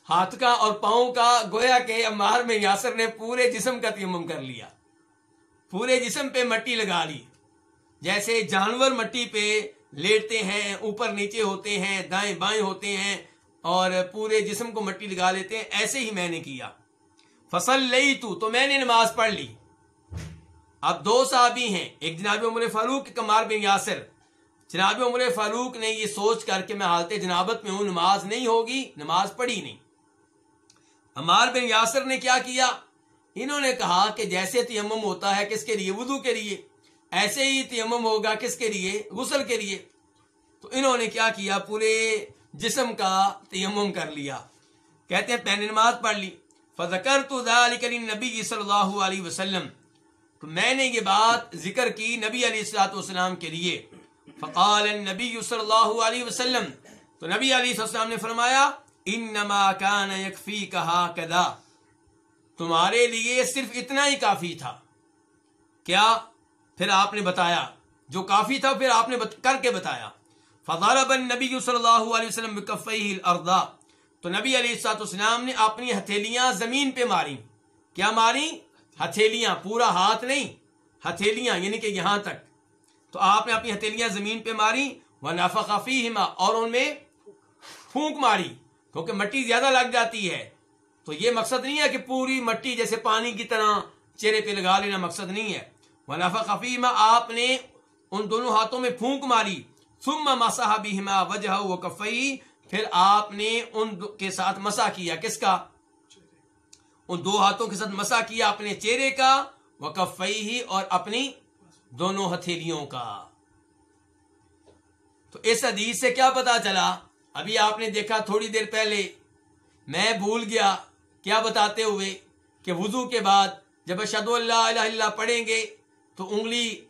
Speaker 1: ہاتھ کا اور پاؤں کا۔ گویا کے امار میں یاسر نے پورے جسم کا تیمم کر لیا۔ پورے جسم پہ مٹی لگا لی۔ جیسے جانور مٹی پہ لیٹتے ہیں، اوپر نیچے ہوتے ہیں، دائیں بائیں ہوتے ہیں اور پورے جسم کو مٹی لگا لیتے ہیں، ایسے ہی میں نے کیا۔ فصل لئی تو تو میں نے نماز پڑھ لی۔ اب دو صحابی ہیں، ایک جناب عمر فاروق کمار بن یاسر۔ جناب عمر فاروق نے یہ سوچ کر کے میں حالت جنابت میں ہوں، نماز نہیں ہوگی، نماز پڑھی نہیں۔ عمار بن یاسر نے کیا کیا؟ انہوں نے کہا کہ جیسے تیمم ہوتا ہے، کس کے لیے؟ وضو کے لیے۔ ایسے ہی تیمم ہوگا کس کے لیے؟ غسل کے لیے۔ تو انہوں نے کیا کیا؟ پورے جسم کا تیمم کر لیا۔ کہتے ہیں پہنے نماز پڑھ لی۔ فذکر تو نبی صلی اللہ علیہ وسلم۔ تو میں نے یہ بات ذکر کی نبی علیہ السلاۃ والسلام کے لیے۔ فقال النبی صلی اللہ علیہ وسلم۔ تو نبی علیہ السلام نے فرمایا انما کان یکفی کہا کدا تمہارے لیے صرف اتنا ہی کافی تھا۔ کیا؟ پھر آپ نے بتایا، جو کافی تھا پھر آپ نے کر کے بتایا۔ فضارب نبی صلی اللہ علیہ وسلم الارض۔ تو نبی علیہ السلاط اسلام نے اپنی ہتھیلیاں زمین پہ ماری کیا ماری ہتھیلیاں، پورا ہاتھ نہیں، ہتھیلیاں یعنی کہ یہاں تک۔ تو آپ نے اپنی ہتھیلیاں زمین پہ ماری وہ نافا کافی اور ان میں پھونک ماری۔ کیونکہ مٹی زیادہ لگ جاتی ہے۔ تو یہ مقصد نہیں ہے کہ پوری مٹی جیسے پانی کی طرح چہرے پہ لگا لینا مقصد نہیں ہے۔ وہ نافا کافی آپ نے ان دونوں ہاتھوں میں پھونک ماری۔ ثم مسح بهما وجهه وكفيه پھر آپ نے ان کے ساتھ مسا کیا۔ کس کا؟ ان دو ہاتھوں کے ساتھ مسا کیا، اپنے چہرے کا وکفئی اور اپنی دونوں ہتھیلیوں کا۔ تو اس حدیث سے کیا پتا چلا؟ ابھی آپ نے دیکھا تھوڑی دیر پہلے۔ میں بھول گیا، کیا بتاتے ہوئے کہ وضو کے بعد جب اشد اللہ الہ اللہ پڑھیں گے تو انگلی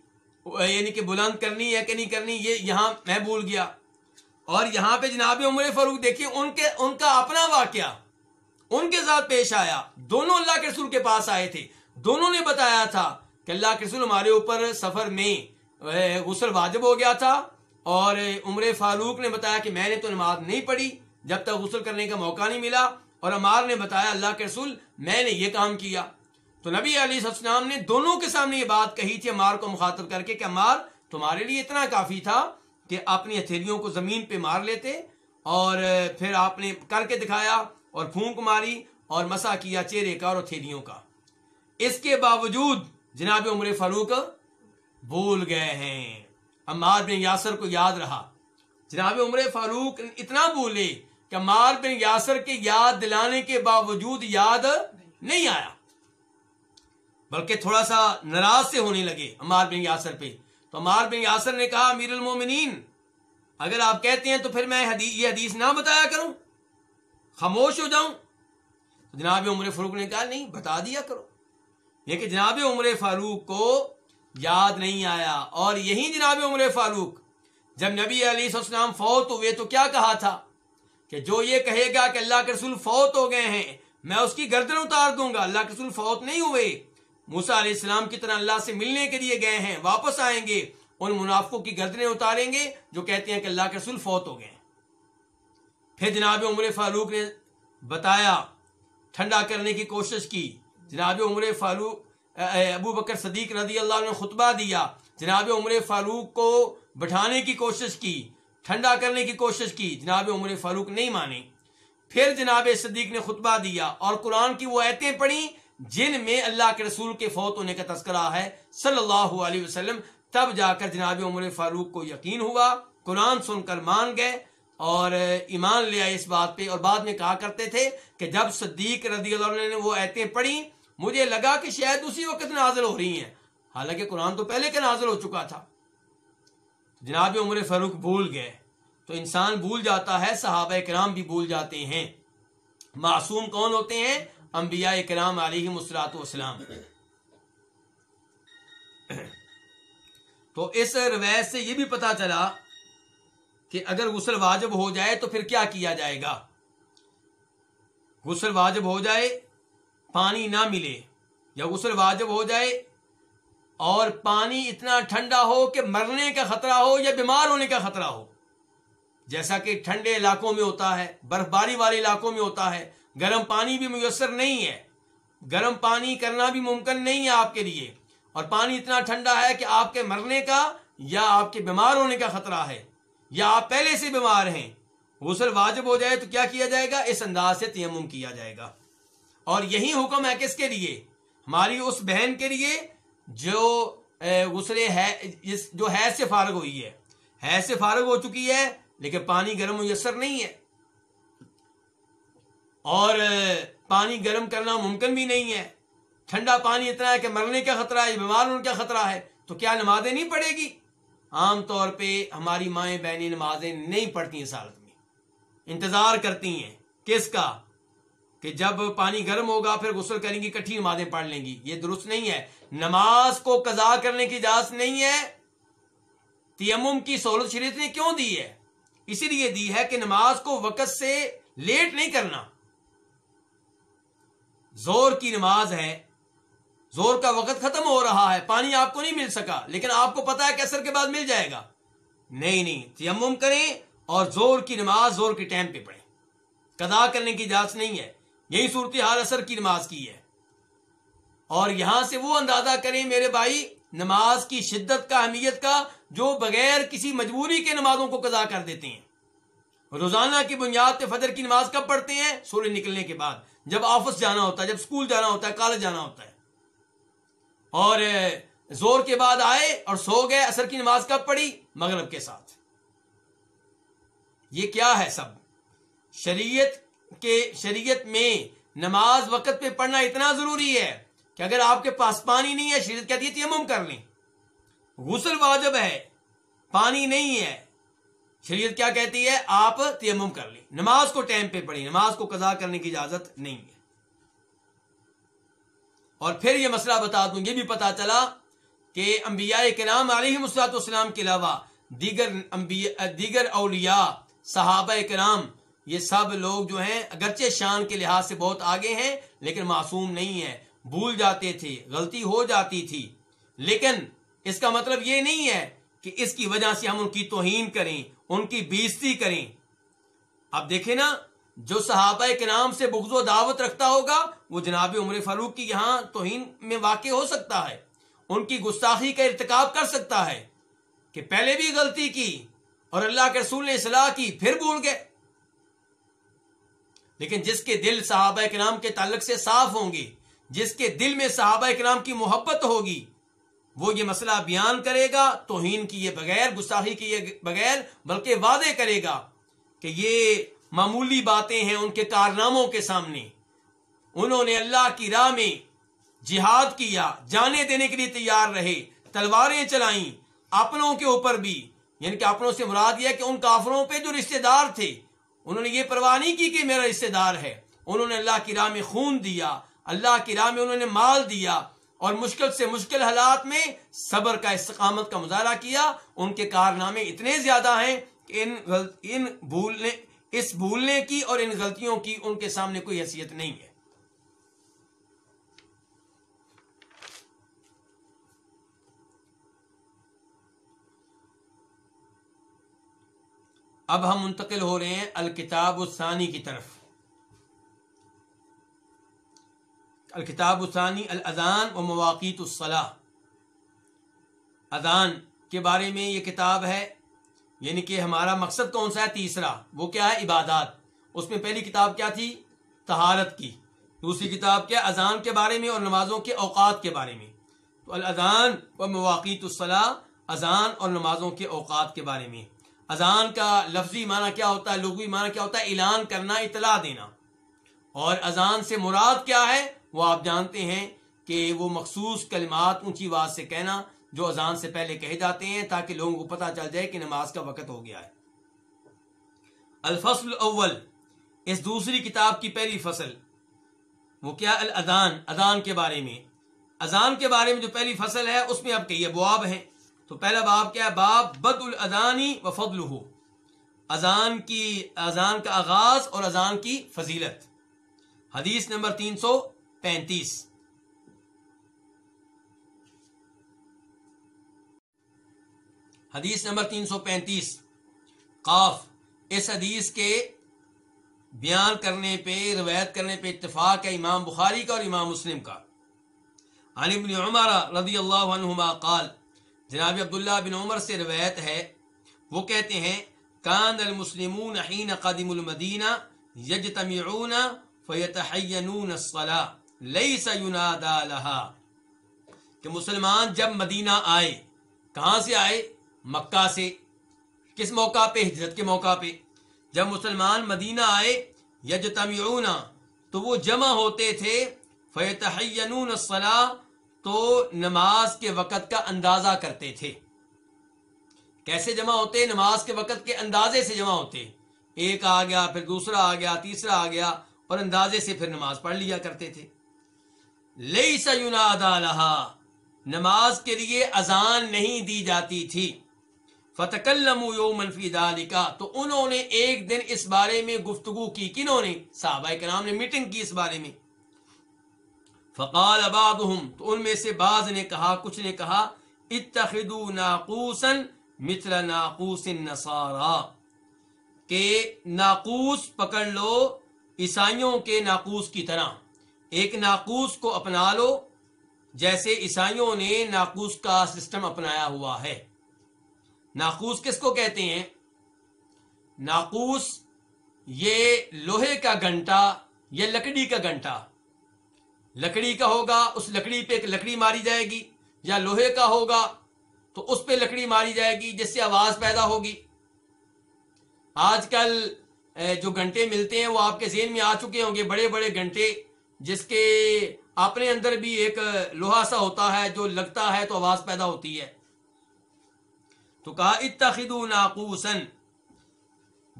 Speaker 1: یعنی کہ بلند کرنی ہے کہ نہیں کرنی، یہ یہاں میں بھول گیا۔ اور یہاں پہ جناب عمر فاروق، دیکھیے، ان کے، ان کا اپنا واقعہ، ان کے ساتھ پیش آیا۔ دونوں اللہ کے رسول کے پاس آئے تھے۔ دونوں نے بتایا تھا کہ اللہ کے رسول ہمارے اوپر سفر میں غسل واجب ہو گیا تھا۔ اور عمر فاروق نے بتایا کہ میں نے تو نماز نہیں پڑھی، جب تک غسل کرنے کا موقع نہیں ملا۔ اور امار نے بتایا، اللہ کے رسول، میں نے یہ کام کیا۔ تو نبی علیہ السلام نے دونوں کے سامنے یہ بات کہی تھی امار کو مخاطب کر کے کہ امار تمہارے لیے اتنا کافی تھا کہ اپنی ہتھیلیوں کو زمین پہ مار لیتے اور پھر آپ نے کر کے دکھایا اور پھونک ماری اور مسا کیا چہرے کا اور ہتھیلیوں کا۔ اس کے باوجود جناب عمر فاروق بھول گئے ہیں۔ امار بن یاسر کو یاد رہا۔ جناب عمر فاروق اتنا بھولے کہ امار بن یاسر کے یاد دلانے کے باوجود یاد نہیں آیا۔ بلکہ تھوڑا سا ناراض سے ہونے لگے امار بن یاسر پہ۔ تو امار بن یاسر نے کہا، امیر المومنین، اگر آپ کہتے ہیں تو پھر میں حدیث یہ حدیث نہ بتایا کروں۔ خاموش ہو جاؤں۔ جناب عمر فاروق نے کہا، نہیں، بتا دیا کرو۔ یہ کہ جناب عمر فاروق کو یاد نہیں آیا۔ اور یہی جناب عمر فاروق، جب نبی علیہ السلام فوت ہوئے تو کیا کہا تھا؟ کہ جو یہ کہے گا کہ اللہ کے رسول فوت ہو گئے ہیں، میں اس کی گردن اتار دوں گا۔ اللہ کے رسول فوت نہیں ہوئے۔ موسا علیہ السلام کی طرح اللہ سے ملنے کے لیے گئے ہیں، واپس آئیں گے، ان منافقوں کی گردنیں اتاریں گے جو کہتے ہیں کہ اللہ کے رسول فوت ہو گئے پھر جناب عمر فاروق نے بتایا، ٹھنڈا کرنے کی کوشش کی۔ جناب عمر فاروق ابو بکر صدیق رضی اللہ نے خطبہ دیا۔ جناب عمر فاروق کو بٹھانے کی کوشش کی، ٹھنڈا کرنے کی کوشش کی۔ جناب عمر فاروق نہیں مانے۔ پھر جناب صدیق نے خطبہ دیا اور قرآن کی وہ ایتیں پڑھی جن میں اللہ کے رسول کے فوت ہونے کا تذکرہ ہے صلی اللہ علیہ وسلم، تب جا کر جناب عمر فاروق کو یقین ہوا، قرآن سن کر مان گئے اور ایمان لیا اس بات پہ اور بعد میں کہا کرتے تھے کہ جب صدیق رضی اللہ عنہ نے وہ ایتیں پڑھی، مجھے لگا کہ شاید اسی وقت نازل ہو رہی ہیں۔ حالانکہ قرآن تو پہلے کا نازل ہو چکا تھا۔ جناب عمر فاروق بھول گئے۔ تو انسان بھول جاتا ہے، صحابہ کرام بھی بھول جاتے ہیں۔ معصوم کون ہوتے ہیں؟ انبیاء کرام علیہ مسلاط والسلام۔ تو اس روایت سے یہ بھی پتا چلا کہ اگر غسل واجب ہو جائے تو پھر کیا کیا جائے گا؟ غسل واجب ہو جائے، پانی نہ ملے، یا غسل واجب ہو جائے اور پانی اتنا ٹھنڈا ہو کہ مرنے کا خطرہ ہو یا بیمار ہونے کا خطرہ ہو۔ جیسا کہ ٹھنڈے علاقوں میں ہوتا ہے برف باری والے علاقوں میں ہوتا ہے گرم پانی بھی میسر نہیں ہے۔ گرم پانی کرنا بھی ممکن نہیں ہے آپ کے لیے۔ اور پانی اتنا ٹھنڈا ہے کہ آپ کے مرنے کا یا آپ کے بیمار ہونے کا خطرہ ہے۔ یا آپ پہلے سے بیمار ہیں۔ غسل واجب ہو جائے تو کیا کیا جائے گا؟ اس انداز سے تیمم کیا جائے گا۔ اور یہی حکم ہے کس کے لیے؟ ہماری اس بہن کے لیے جو غسل ہے جو حید سے فارغ ہوئی ہے۔ حید سے فارغ ہو چکی ہے، لیکن پانی گرم میسر نہیں ہے۔ اور پانی گرم کرنا ممکن بھی نہیں ہے۔ ٹھنڈا پانی اتنا ہے کہ مرنے کا خطرہ ہے، بیمار ہونے کا خطرہ ہے، تو کیا نمازیں نہیں پڑے گی؟ عام طور پہ ہماری مائیں بہنیں نمازیں نہیں پڑتی اس حالت میں۔ انتظار کرتی ہیں، کس کا؟ کہ جب پانی گرم ہوگا پھر غسل کریں گی، کٹھی نمازیں پڑھ لیں گی۔ یہ درست نہیں ہے۔ نماز کو قضا کرنے کی اجازت نہیں ہے۔ تیمم کی سہولت شریعت نے کیوں دی ہے؟ اسی لیے دی ہے کہ نماز کو وقت سے لیٹ نہیں کرنا۔ زور کی نماز ہے، زور کا وقت ختم ہو رہا ہے، پانی آپ کو نہیں مل سکا، لیکن آپ کو پتا ہے کہ اثر کے بعد مل جائے گا۔ نہیں نہیں، تیمم کریں اور زور کی نماز زور کے ٹائم پہ پڑھیں۔ قضا کرنے کی اجازت نہیں ہے، یہی صورتحال اثر کی نماز کی ہے۔ اور یہاں سے وہ اندازہ کریں میرے بھائی، نماز کی شدت کا، اہمیت کا، جو بغیر کسی مجبوری کے نمازوں کو قضا کر دیتے ہیں۔ روزانہ کی بنیاد پہ فجر کی نماز کب پڑھتے ہیں؟ سورج نکلنے کے بعد۔ جب آفس جانا ہوتا ہے، جب اسکول جانا ہوتا ہے، کالج جانا ہوتا ہے۔ اور زور کے بعد آئے اور سو گئے اثر کی نماز کب پڑھی؟ مغرب کے ساتھ۔ یہ کیا ہے سب؟ شریعت کے، شریعت میں نماز وقت پہ پڑھنا اتنا ضروری ہے کہ اگر آپ کے پاس پانی نہیں ہے، شریعت کہتی ہے تیمم کر لیں۔ غسل واجب ہے، پانی نہیں ہے۔ شریعت کیا کہتی ہے؟ آپ تیمم کر لیں۔ نماز کو ٹائم پہ پڑھیں، نماز کو قضا کرنے کی اجازت نہیں ہے۔ اور پھر یہ مسئلہ بتا دوں، یہ بھی پتا چلا کہ انبیاء کرام علیہ مسلاط والسلام کے علاوہ دیگر انبیاء، دیگر اولیاء، صحابہ کرام، یہ سب لوگ جو ہیں، اگرچہ شان کے لحاظ سے بہت آگے ہیں، لیکن معصوم نہیں ہے بھول جاتے تھے، غلطی ہو جاتی تھی۔ لیکن اس کا مطلب یہ نہیں ہے کہ اس کی وجہ سے ہم ان کی توہین کریں، ان کی بیزتی کریں۔ اب دیکھیں نا، جو صحابہ کے نام سے بغض و دعوت رکھتا ہوگا، وہ جناب عمر فاروق کی یہاں توہین میں واقع ہو سکتا ہے۔ ان کی گستاخی کا ارتکاب کر سکتا ہے کہ پہلے بھی غلطی کی اور اللہ کے رسول نے اصلاح کی، پھر بھول گئے۔ لیکن جس کے دل صحابہ کے نام کے تعلق سے صاف ہوں گے، جس کے دل میں صحابہ کے نام کی محبت ہوگی وہ یہ مسئلہ بیان کرے گا، توہین کیے بغیر، گستاخی کیے بغیر، بلکہ وعدے کرے گا کہ یہ معمولی باتیں ہیں ان کے کارناموں کے سامنے۔ انہوں نے اللہ کی راہ میں جہاد کیا، جانے دینے کے لیے تیار رہے، تلواریں چلائیں، اپنوں کے اوپر بھی۔ یعنی کہ اپنوں سے مراد یہ کہ ان کافروں پہ جو رشتہ دار تھے، انہوں نے یہ پرواہ نہیں کی کہ میرا رشتہ دار ہے۔ انہوں نے اللہ کی راہ میں خون دیا، اللہ کی راہ میں انہوں نے مال دیا۔ اور مشکل سے مشکل حالات میں صبر کا استقامت کا مظاہرہ کیا۔ ان کے کارنامے اتنے زیادہ ہیں کہ ان ان بھولنے، اس بھولنے کی اور ان غلطیوں کی ان کے سامنے کوئی حیثیت نہیں ہے۔ اب ہم منتقل ہو رہے ہیں الکتاب الثانی کی طرف۔ الکتاب الثانی، الاذان و مواقع الصلاح۔ اذان کے بارے میں یہ کتاب ہے یعنی کہ ہمارا مقصد کون سا ہے؟ تیسرا، وہ کیا ہے؟ عبادات۔ اس میں پہلی کتاب کیا تھی؟ تہارت کی۔ دوسری کتاب کیا اذان کے بارے میں اور نمازوں کے اوقات کے بارے میں۔ تو الاذان و مواقع الصلاح، اذان اور نمازوں کے اوقات کے بارے میں۔ اذان کا لفظی معنی کیا ہوتا ہے؟ لغوی معنی کیا ہوتا ہے؟ اعلان کرنا، اطلاع دینا۔ اور اذان سے مراد کیا ہے؟ وہ آپ جانتے ہیں کہ وہ مخصوص کلمات اونچی آواز سے کہنا جو اذان سے پہلے کہے جاتے ہیں تاکہ لوگوں کو پتہ چل جائے کہ نماز کا وقت ہو گیا ہے۔ الفصل اول اس دوسری کتاب کی پہلی فصل۔ وہ کیا الاذان، اذان کے بارے میں۔ اذان کے بارے میں جو پہلی فصل ہے، اس میں اب کئی ابواب ہیں۔ تو پہلا باب کیا ہے؟ باب بد الادانی و فضل ہو اذان کی، اذان کا آغاز اور اذان کی فضیلت۔ حدیث نمبر تین سو پینتیس۔ حدیث نمبر تین سو پینتیس۔ قاف، اس حدیث کے بیان کرنے پہ، روایت کرنے پہ اتفاق ہے امام بخاری کا اور امام مسلم کا۔ عن ابن عمر رضی اللہ عنہما قال، جناب عبداللہ بن عمر سے روایت ہے، وہ کہتے ہیں، کان المسلمون حین قدم المدینہ یجتمعون فیتحینون الصلاة۔ لیس ینادا لها کہ مسلمان جب مدینہ آئے، کہاں سے آئے؟ مکہ سے۔ کس موقع پہ؟ ہجرت کے موقع پہ۔ جب مسلمان مدینہ آئے، یجتمعون، تو وہ جمع ہوتے تھے، فیتحینون الصلاة، تو نماز کے وقت کا اندازہ کرتے تھے۔ کیسے جمع ہوتے؟ نماز کے وقت کے اندازے سے جمع ہوتے۔ ایک آ گیا، پھر دوسرا آ گیا، تیسرا آ گیا، اور اندازے سے پھر نماز پڑھ لیا کرتے تھے۔ لئی سا لہا، نماز کے لیے اذان نہیں دی جاتی تھی۔ فتکلم یوم منفی دالکا تو انہوں نے ایک دن اس بارے میں گفتگو کی۔ کنہوں نے؟ صحابہ کرام نے میٹنگ کی اس بارے میں۔ فقال بعضهم، تو ان میں سے بعض نے کہا، کچھ نے کہا، اتخذوا ناقوسا مثل ناقوس النصارى۔ کہ ناقوس پکڑ لو عیسائیوں کے ناقوس کی طرح۔ ایک ناقوس کو اپنا لو، جیسے عیسائیوں نے ناقوس کا سسٹم اپنایا ہوا ہے۔ ناقوس کس کو کہتے ہیں؟ ناقوس یہ لوہے کا گھنٹا یا لکڑی کا گھنٹا لکڑی کا ہوگا، اس لکڑی پہ ایک لکڑی ماری جائے گی، یا لوہے کا ہوگا، تو اس پہ لکڑی ماری جائے گی، جس سے آواز پیدا ہوگی۔ آج کل جو گھنٹے ملتے ہیں، وہ آپ کے ذہن میں آ چکے ہوں گے، بڑے بڑے گھنٹے۔ جس کے اپنے اندر بھی ایک لوہا سا ہوتا ہے، جو لگتا ہے تو آواز پیدا ہوتی ہے۔ تو کہا اتخذوا ناقوسن۔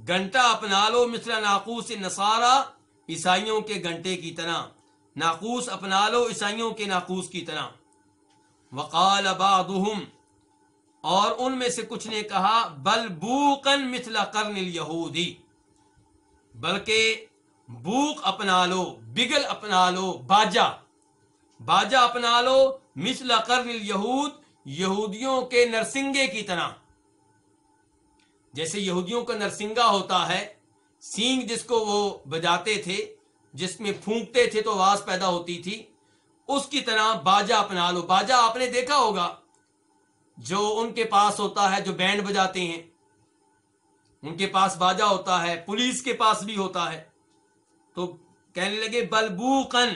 Speaker 1: گھنٹہ اپنا لو مثل ناقوس نصارہ عیسائیوں کے گھنٹے کی طرح۔ ناقوس اپنا لو عیسائیوں کے ناقوس کی طرح۔ وقال بعضهم، اور ان میں سے کچھ نے کہا، بل بوقن مثل قرن الیہودی۔ بلکہ بوق اپنا لو، بگل اپنا لو، باجا۔ باجا اپنا لو، مثل قرن الیہود یہودیوں کے نرسنگے کی طرح۔ جیسے یہودیوں کا نرسنگا ہوتا ہے، سینگ جس کو وہ بجاتے تھے، جس میں پھونکتے تھے تو آواز پیدا ہوتی تھی، اس کی طرح باجا اپنا لو۔ باجا آپ نے دیکھا ہوگا، جو ان کے پاس ہوتا ہے، جو بینڈ بجاتے ہیں۔ ان کے پاس باجا ہوتا ہے، پولیس کے پاس بھی ہوتا ہے۔ تو کہنے لگے بلبوقن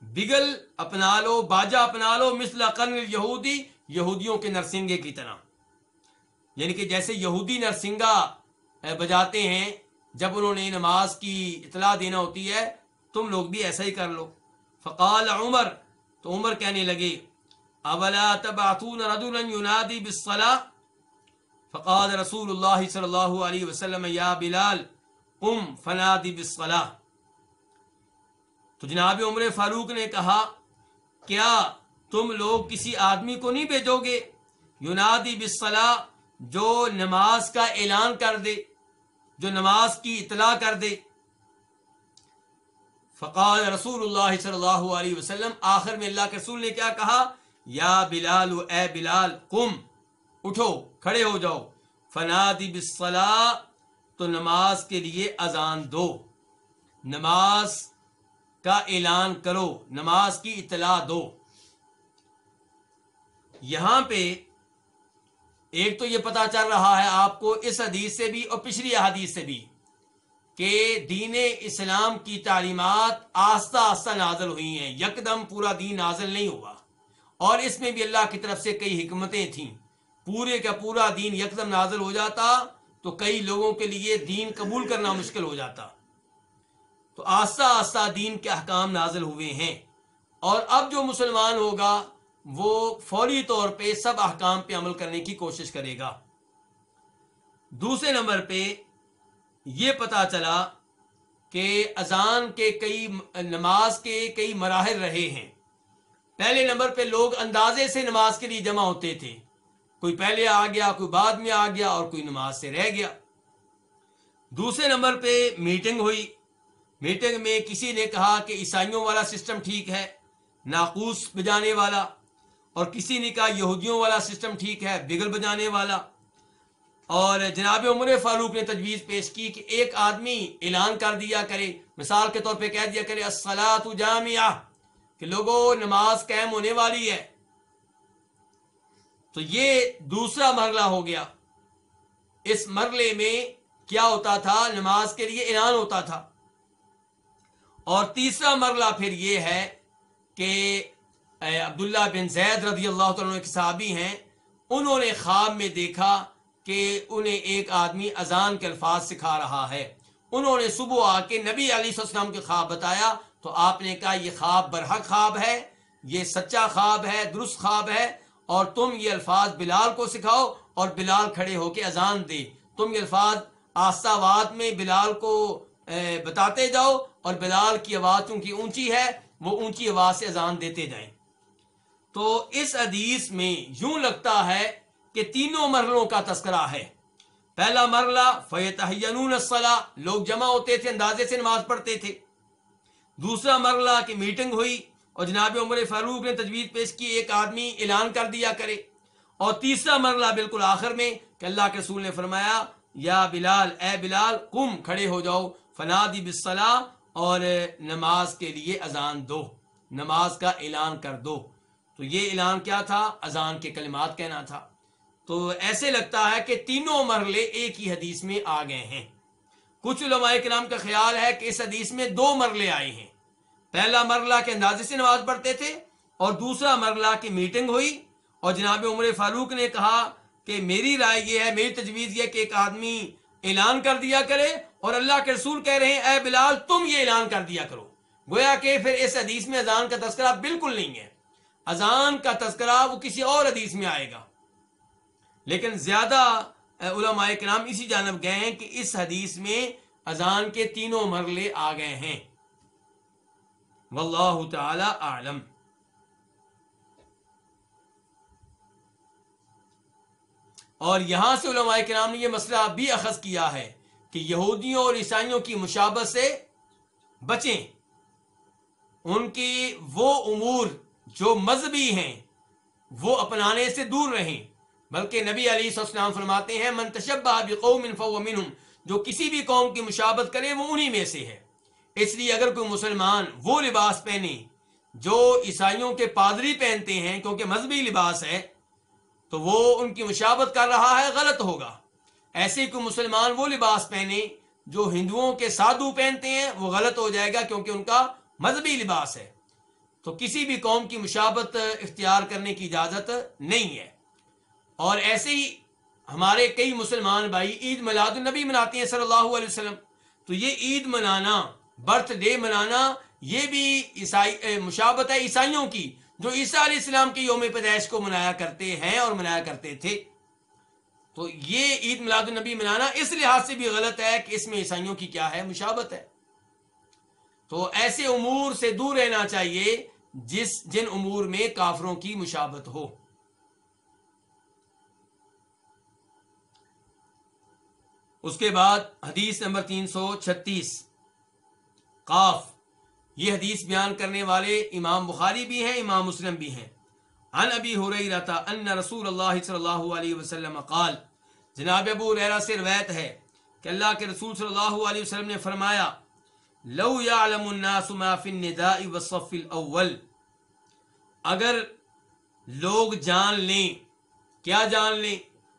Speaker 1: بگل اپنا لو، باجا اپنا لو، مثل قن یہودی یہودیوں کے نرسنگے کی طرح۔ یعنی کہ جیسے یہودی نرسنگا بجاتے ہیں، جب انہوں نے نماز کی اطلاع دینا ہوتی ہے، تم لوگ بھی ایسا ہی کر لو۔ فقال عمر، تو عمر کہنے لگے اولا تبعثون رجلا ينادي بالصلاه فقال رسول الله صلی اللہ علیہ وسلم، یا بلال، قم فنادی بالصلاه تو جناب عمر فاروق نے کہا، کیا تم لوگ کسی آدمی کو نہیں بھیجو گے؟ یونادی بالصلاه جو نماز کا اعلان کر دے، جو نماز کی اطلاع کر دے۔ فقال رسول اللہ صلی اللہ علیہ وسلم، آخر میں اللہ کے رسول نے کیا کہا؟ یا بلال، اے بلال، قم، اٹھو، کھڑے ہو جاؤ۔ فنادی بالصلاة تو نماز کے لیے اذان دو۔ نماز کا اعلان کرو، نماز کی اطلاع دو۔ یہاں پہ ایک تو یہ پتا چل رہا ہے آپ کو اس حدیث سے بھی اور پچھلی حدیث سے بھی کہ دین اسلام کی تعلیمات آستہ آستہ نازل ہوئی ہیں، یکدم پورا دین نازل نہیں ہوا۔ اور اس میں بھی اللہ کی طرف سے کئی حکمتیں تھیں۔ پورے کا پورا دین یکدم نازل ہو جاتا تو کئی لوگوں کے لیے دین قبول کرنا مشکل ہو جاتا۔ تو آستہ آستہ دین کے احکام نازل ہوئے ہیں۔ اور اب جو مسلمان ہوگا، وہ فوری طور پہ سب احکام پہ عمل کرنے کی کوشش کرے گا۔ دوسرے نمبر پہ یہ پتا چلا کہ اذان کے کئی نماز کے کئی مراحل رہے ہیں۔ پہلے نمبر پہ لوگ اندازے سے نماز کے لیے جمع ہوتے تھے۔ کوئی پہلے آ گیا، کوئی بعد میں آ گیا اور کوئی نماز سے رہ گیا۔ دوسرے نمبر پہ میٹنگ ہوئی۔ میٹنگ میں کسی نے کہا کہ عیسائیوں والا سسٹم ٹھیک ہے، ناقوس بجانے والا، اور کسی نے کہا یہودیوں والا سسٹم ٹھیک ہے، بگل بجانے والا۔ اور جناب عمر فاروق نے تجویز پیش کی کہ ایک آدمی اعلان کر دیا کرے، مثال کے طور پہ کہہ دیا کرے السلاۃ جامعہ، کہ لوگوں نماز قائم ہونے والی ہے۔ تو یہ دوسرا مرلہ ہو گیا۔ اس مرلے میں کیا ہوتا تھا؟ نماز کے لیے اعلان ہوتا تھا۔ اور تیسرا مرلہ پھر یہ ہے کہ عبداللہ بن زید رضی اللہ تعالیٰ کے صحابی ہیں، انہوں نے خواب میں دیکھا کہ انہیں ایک آدمی اذان کے الفاظ سکھا رہا ہے۔ انہوں نے صبح آ کے نبی علی السلام کے خواب بتایا، تو آپ نے کہا، یہ خواب برحق خواب ہے، یہ سچا خواب ہے، درست خواب ہے، اور تم یہ الفاظ بلال کو سکھاؤ اور بلال کھڑے ہو کے اذان دے۔ تم یہ الفاظ آستہ واد میں بلال کو بتاتے جاؤ اور بلال کی آواز چونکہ اونچی ہے، وہ اونچی آواز سے اذان دیتے جائیں۔ تو اس حدیث میں یوں لگتا ہے کہ تینوں مرلوں کا تذکرہ ہے۔ پہلا مرلہ فیتحین لوگ جمع ہوتے تھے، اندازے سے نماز پڑھتے تھے۔ دوسرا مرلہ کی میٹنگ ہوئی اور جناب عمر فاروق نے تجویز پیش کی، ایک آدمی اعلان کر دیا کرے۔ اور تیسرا مرلہ بالکل آخر میں کہ اللہ کے رسول نے فرمایا، یا بلال، اے بلال کم کھڑے ہو جاؤ۔ فنادی بسلا اور نماز کے لیے اذان دو، نماز کا اعلان کر دو۔ تو یہ اعلان کیا تھا؟ اذان کے کلمات کہنا تھا۔ تو ایسے لگتا ہے کہ تینوں مرلے ایک ہی حدیث میں آ گئے ہیں۔ کچھ علماء کرام کا خیال ہے کہ اس حدیث میں دو مرلے آئے ہیں۔ پہلا مرلہ کے اندازے سے نماز پڑھتے تھے اور دوسرا مرلہ کی میٹنگ ہوئی۔ اور جناب عمر فاروق نے کہا کہ میری رائے یہ ہے، میری تجویز یہ کہ ایک آدمی اعلان کر دیا کرے اور اللہ کے رسول کہہ رہے ہیں، اے بلال، تم یہ اعلان کر دیا کرو۔ گویا کہ پھر اس حدیث میں اذان کا تذکرہ بالکل نہیں ہے۔ اذان کا تذکرہ وہ کسی اور حدیث میں آئے گا۔ لیکن زیادہ علماء کرام، اسی جانب گئے ہیں کہ اس حدیث میں اذان کے تینوں مرلے آ گئے ہیں۔ واللہ تعالی اعلم۔ اور یہاں سے علماء کرام نے یہ مسئلہ بھی اخذ کیا ہے۔ کہ یہودیوں اور عیسائیوں کی مشابت سے بچیں۔ ان کی وہ امور جو مذہبی ہیں، وہ اپنانے سے دور رہیں۔ بلکہ نبی علی السلام فرماتے ہیں، من تشبہ بقوم منہم جو کسی بھی قوم کی مشابت کرے، وہ انہی میں سے ہے۔ اس لیے اگر کوئی مسلمان وہ لباس پہنے جو عیسائیوں کے پادری پہنتے ہیں، کیونکہ مذہبی لباس ہے، تو وہ ان کی مشابت کر رہا ہے، غلط ہوگا۔ ایسے کوئی مسلمان وہ لباس پہنے جو ہندوؤں کے سادھو پہنتے ہیں، وہ غلط ہو جائے گا کیونکہ ان کا مذہبی لباس ہے۔ تو کسی بھی قوم کی مشابت اختیار کرنے کی اجازت نہیں ہے۔ اور ایسے ہی ہمارے کئی مسلمان بھائی عید میلاد النبی مناتے ہیں صلی اللہ علیہ وسلم۔ تو یہ عید منانا، برتھ ڈے منانا، یہ بھی عیسائی مشابت ہے عیسائیوں کی، جو عیسیٰ علیہ السلام کے یوم پیدائش کو منایا کرتے ہیں اور منایا کرتے تھے۔ تو یہ عید میلاد النبی منانا اس لحاظ سے بھی غلط ہے کہ اس میں عیسائیوں کی کیا ہے مشابت ہے۔ تو ایسے امور سے دور رہنا چاہیے جس جن امور میں کافروں کی مشابت ہو۔ اس کے بعد حدیث نمبر تین سو چھتیس۔ قاف۔ یہ حدیث بیان کرنے والے امام بخاری بھی ہیں، امام مسلم بھی ہیں۔ ان ابی حریرہ ان رسول اللہ صلی اللہ علیہ وسلم قال جناب ابو ریرا سے روایت ہے کہ اللہ کے رسول صلی اللہ علیہ وسلم نے فرمایا، لو یعلم الناس ما فی النداء والصف الاول۔ اگر لوگ جان لیں، کیا جان لیں؟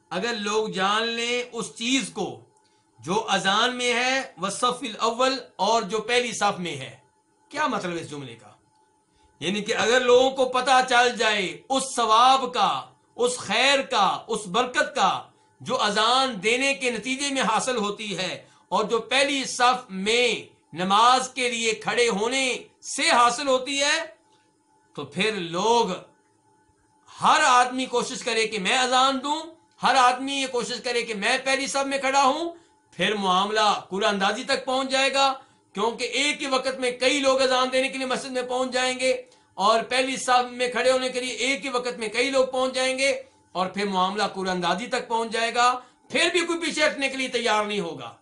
Speaker 1: اگر لوگ جان لیں اس چیز کو جو اذان میں ہے وہ صف الاول اور جو پہلی صف میں ہے۔ کیا مطلب اس جملے کا؟ یعنی کہ اگر لوگوں کو پتا چل جائے اس ثواب کا، اس خیر کا، اس برکت کا جو اذان دینے کے نتیجے میں حاصل ہوتی ہے اور جو پہلی صف میں نماز کے لیے کھڑے ہونے سے حاصل ہوتی ہے، تو پھر لوگ ہر آدمی کوشش کرے کہ میں اذان دوں، ہر آدمی یہ کوشش کرے کہ میں پہلی صف میں کھڑا ہوں، پھر معاملہ قرآن اندازی تک پہنچ جائے گا، کیونکہ ایک ہی وقت میں کئی لوگ اذان دینے کے لیے مسجد میں پہنچ جائیں گے اور پہلی صاحب میں کھڑے ہونے کے لیے ایک ہی وقت میں کئی لوگ پہنچ جائیں گے۔ اور پھر معاملہ قرآن اندازی تک پہنچ جائے گا، پھر بھی کوئی پیچھے ہٹنے کے لیے تیار نہیں ہوگا۔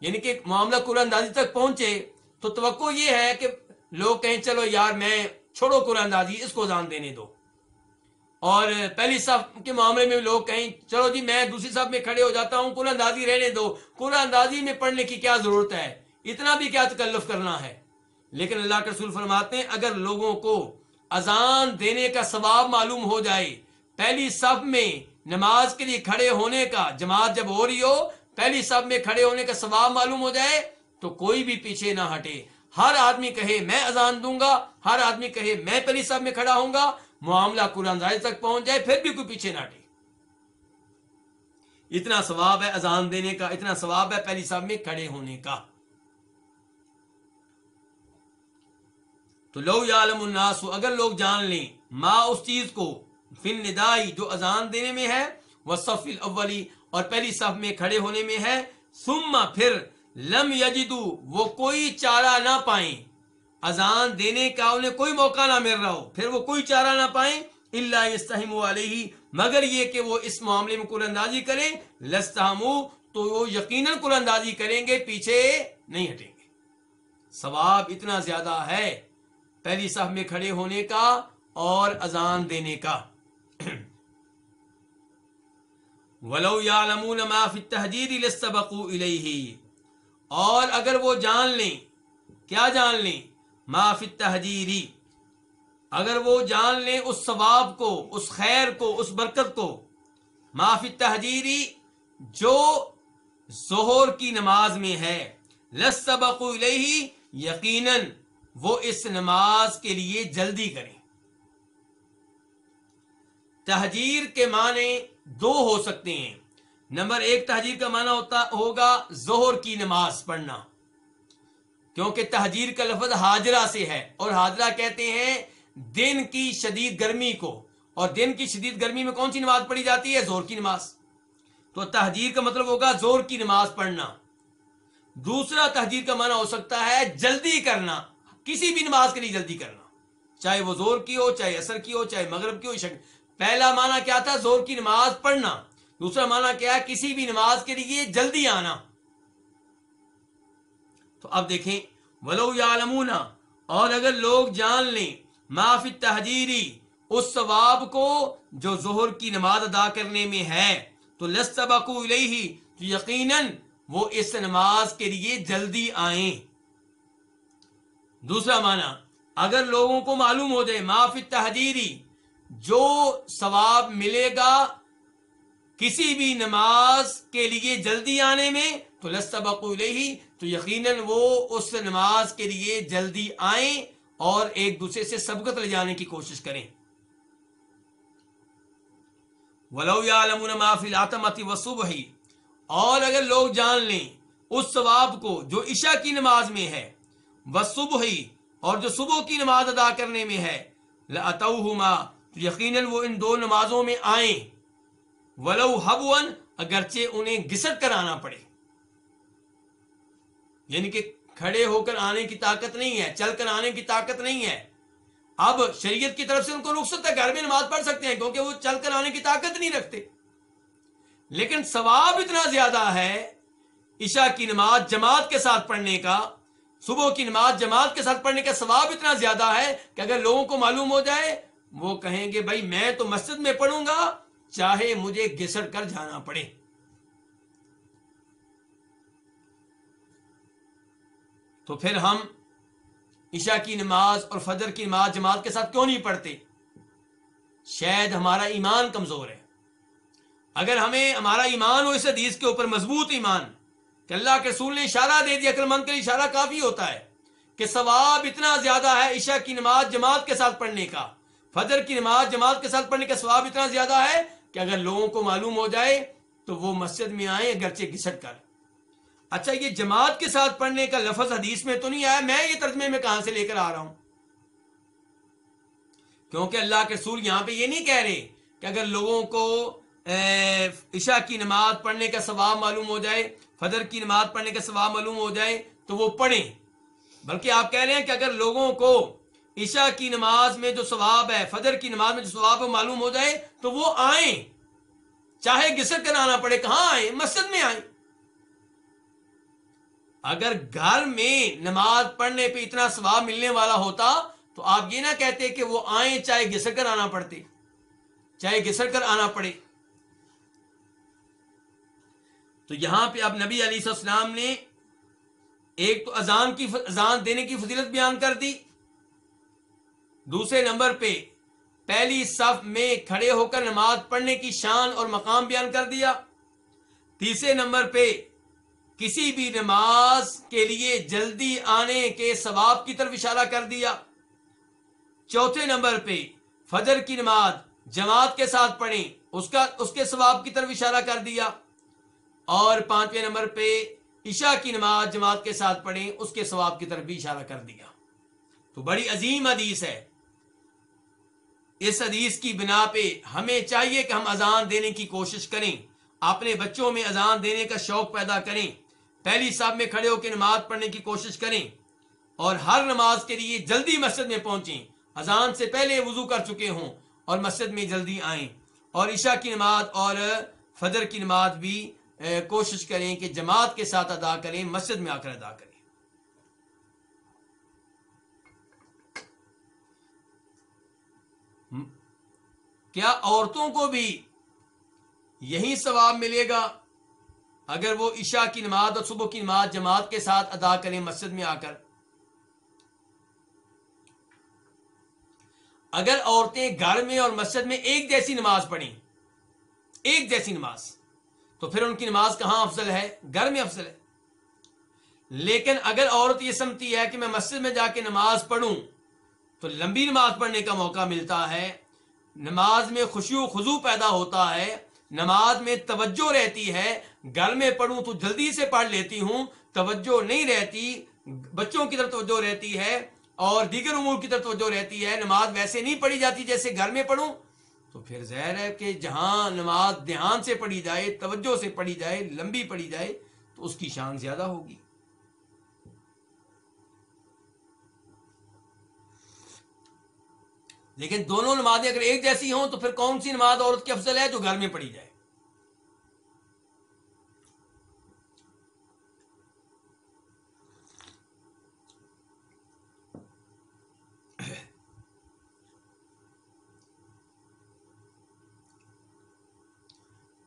Speaker 1: یعنی کہ معاملہ قرآن اندازی تک پہنچے تو توقع یہ ہے کہ لوگ کہیں، چلو یار میں چھوڑو قرآن اندازی اس کو اذان دینے دو۔ اور پہلی صف کے معاملے میں لوگ کہیں، چلو جی میں دوسری صف میں کھڑے ہو جاتا ہوں قرآن اندازی رہنے دو۔ قرآن اندازی میں پڑھنے کی کیا ضرورت ہے؟ اتنا بھی کیا تکلف کرنا ہے؟ لیکن اللہ کے رسول فرماتے ہیں، اگر لوگوں کو اذان دینے کا ثواب معلوم ہو جائے پہلی صف میں نماز کے لیے کھڑے ہونے کا جماعت جب ہو رہی ہو، پہلی صف میں کھڑے ہونے کا ثواب معلوم ہو جائے تو کوئی بھی پیچھے نہ ہٹے۔ ہر آدمی کہے، میں اذان دوں گا۔ ہر آدمی کہے، میں پہلی صف میں کھڑا ہوں گا۔ معاملہ قرآن تک پہنچ جائے، پھر بھی کوئی پیچھے نہ ہٹے۔ اتنا ثواب ہے اذان دینے کا، اتنا ثواب ہے پہلی صف میں کھڑے ہونے کا۔ تو لو یعلم الناس، اگر لوگ جان لیں ما اس چیز کو فن ندائی جو اذان دینے میں ہے، وہ صف الاولی اور پہلی صف میں کھڑے ہونے میں ہے۔ ثم پھر لم یجدو، وہ کوئی چارہ نہ پائیں۔ اذان دینے کا انہیں کوئی موقع نہ مل رہا ہو، پھر وہ کوئی چارہ نہ پائیں۔ اللہ یستحم علیہ، مگر یہ کہ وہ اس معاملے میں قرآن اندازی کریں۔ لستحمو، تو وہ یقیناً قرآن اندازی کریں گے، پیچھے نہیں ہٹیں گے۔ ثواب اتنا زیادہ ہے پہلی صف میں کھڑے ہونے کا اور اذان دینے کا۔ ولو یعلمون ما فی التحجیر لستبقوا الیہ اور اگر وہ جان لیں، کیا جان لیں؟ ما فی التحجیری اگر وہ جان لیں اس ثواب کو، اس خیر کو، اس برکت کو، ما فی التحجیری جو ظہر کی نماز میں ہے لستبقوا الیہ یقیناً وہ اس نماز کے لیے جلدی کریں۔ تحجیر کے معنی دو ہو سکتے ہیں۔ نمبر ایک تحجیر کا معنی ہوتا ہوگا زہر کی نماز پڑھنا۔ کیونکہ تحجیر کا لفظ حاجرہ سے ہے اور حاجرہ کہتے ہیں دن کی شدید گرمی کو۔ اور دن کی شدید گرمی میں کون سی نماز پڑھی جاتی ہے؟ زور کی نماز۔ تو تحجیر کا مطلب ہوگا زور کی نماز پڑھنا۔ دوسرا تحجیر کا معنی ہو سکتا ہے جلدی کرنا۔ کسی بھی نماز کے لیے جلدی کرنا۔ چاہے وہ زور کی ہو، چاہے اثر کی ہو، چاہے مغرب کی ہو پہلا معنی کیا تھا زور کی نماز پڑھنا، دوسرا معنی کیا ہے کسی بھی نماز کے لیے جلدی آنا۔ تو اب دیکھیں، ولو یعلمون اور اگر لوگ جان لیں معافی تحجیری اس ثواب کو جو ظہر کی نماز ادا کرنے میں ہے، تو لستبقوا الیہ تو یقیناً وہ اس نماز کے لیے جلدی آئیں۔ دوسرا معنی، اگر لوگوں کو معلوم ہو جائے معافی تحجیری جو ثواب ملے گا کسی بھی نماز کے لیے جلدی آنے میں، تو لستبق الیہ، تو یقیناً وہ اس نماز کے لیے جلدی آئیں اور ایک دوسرے سے سبقت لے جانے کی کوشش کریں۔ ولو یعلمون ما فی العتمۃ والصبح، اور اگر لوگ جان لیں اس ثواب کو جو عشاء کی نماز میں ہے، والصبح اور جو صبح کی نماز ادا کرنے میں ہے لاتوہما یقیناً وہ ان دو نمازوں میں آئیں۔ ولو حبون اگرچہ انہیں گسٹ کر آنا پڑے۔ یعنی کہ کھڑے ہو کر آنے کی طاقت نہیں ہے، چل کر آنے کی طاقت نہیں ہے۔ اب شریعت کی طرف سے ان کو رخصت ہے، گھر میں نماز پڑھ سکتے ہیں، کیونکہ وہ چل کر آنے کی طاقت نہیں رکھتے۔ لیکن ثواب اتنا زیادہ ہے عشاء کی نماز جماعت کے ساتھ پڑھنے کا، صبح کی نماز جماعت کے ساتھ پڑھنے کا ثواب اتنا زیادہ ہے کہ اگر لوگوں کو معلوم ہو جائے وہ کہیں گے، بھائی میں تو مسجد میں پڑھوں گا، چاہے مجھے گسڑ کر جانا پڑے. تو پھر ہم عشاء کی نماز اور فجر کی نماز جماعت کے ساتھ کیوں نہیں پڑھتے؟ شاید ہمارا ایمان کمزور ہے۔ اگر ہمیں ہمارا ایمان ہو، اس حدیث کے اوپر مضبوط ایمان، کہ اللہ کے رسول نے اشارہ دے دیا، عقل مند کے لیے اشارہ کافی ہوتا ہے کہ ثواب اتنا زیادہ ہے عشاء کی نماز جماعت کے ساتھ پڑھنے کا۔ فجر کی نماز جماعت کے ساتھ پڑھنے کا ثواب اتنا زیادہ ہے کہ اگر لوگوں کو معلوم ہو جائے تو وہ مسجد میں آئیں، اگرچہ گھسٹ کر۔ اچھا یہ جماعت کے ساتھ پڑھنے کا لفظ حدیث میں تو نہیں آیا، میں یہ ترجمے میں کہاں سے لے کر آ رہا ہوں؟ کیونکہ اللہ کے سور یہاں پہ یہ نہیں کہہ رہے کہ اگر لوگوں کو عشاء کی نماز پڑھنے کا ثواب معلوم ہو جائے، فجر کی نماز پڑھنے کا ثواب معلوم ہو جائے تو وہ پڑھیں۔ بلکہ آپ کہہ رہے ہیں کہ اگر لوگوں کو عشاء کی نماز میں جو ثواب ہے، فجر کی نماز میں جو ثواب ہے معلوم ہو جائے تو وہ آئیں۔ چاہے گسر کر آنا پڑے، کہاں آئیں؟ مسجد میں آئیں۔ اگر گھر میں نماز پڑھنے پہ اتنا ثواب ملنے والا ہوتا تو آپ یہ نہ کہتے کہ وہ آئیں چاہے گسر کر آنا پڑتے، چاہے گسر کر آنا پڑے۔ تو یہاں پہ اب نبی علیہ السلام نے ایک تو اذان کی اذان دینے کی فضیلت بیان کر دی۔ دوسرے نمبر پہ پہلی صف میں کھڑے ہو کر نماز پڑھنے کی شان اور مقام بیان کر دیا۔ تیسرے نمبر پہ کسی بھی نماز کے لیے جلدی آنے کے ثواب کی طرف اشارہ کر دیا۔ چوتھے نمبر پہ فجر کی نماز جماعت کے ساتھ پڑھیں، اس کا، اس کے ثواب کی طرف اشارہ کر دیا۔ اور پانچویں نمبر پہ عشاء کی نماز جماعت کے ساتھ پڑھیں، اس کے ثواب کی طرف بھی اشارہ کر دیا۔ تو بڑی عظیم حدیث ہے۔ اس حدیث کی بنا پہ ہمیں چاہیے کہ ہم اذان دینے کی کوشش کریں، اپنے بچوں میں اذان دینے کا شوق پیدا کریں۔ پہلی صاحب میں کھڑے ہو کے نماز پڑھنے کی کوشش کریں اور ہر نماز کے لیے جلدی مسجد میں پہنچیں۔ اذان سے پہلے وضو کر چکے ہوں اور مسجد میں جلدی آئیں۔ اور عشاء کی نماز اور فجر کی نماز بھی کوشش کریں کہ جماعت کے ساتھ ادا کریں، مسجد میں آ کر ادا کریں۔ کیا عورتوں کو بھی یہی ثواب ملے گا اگر وہ عشاء کی نماز اور صبح کی نماز جماعت کے ساتھ ادا کریں مسجد میں آ کر؟ اگر عورتیں گھر میں اور مسجد میں ایک جیسی نماز پڑھیں، ایک جیسی نماز، تو پھر ان کی نماز کہاں افضل ہے؟ گھر میں افضل ہے۔ لیکن اگر عورت یہ سمتی ہے کہ میں مسجد میں جا کے نماز پڑھوں، تو لمبی نماز پڑھنے کا موقع ملتا ہے نماز میں خوشی و خضو پیدا ہوتا ہے، نماز میں توجہ رہتی ہے، گھر میں پڑھوں تو جلدی سے پڑھ لیتی ہوں، توجہ نہیں رہتی، بچوں کی طرف توجہ رہتی ہے اور دیگر امور کی طرف توجہ رہتی ہے، نماز ویسے نہیں پڑھی جاتی جیسے گھر میں پڑھوں۔ تو پھر ظاہر ہے کہ جہاں نماز دھیان سے پڑھی جائے، توجہ سے پڑھی جائے، لمبی پڑھی جائے، تو اس کی شان زیادہ ہوگی۔ لیکن دونوں نمازیں اگر ایک جیسی ہوں تو پھر کون سی نماز عورت کی افضل ہے جو گھر میں پڑھی جائے؟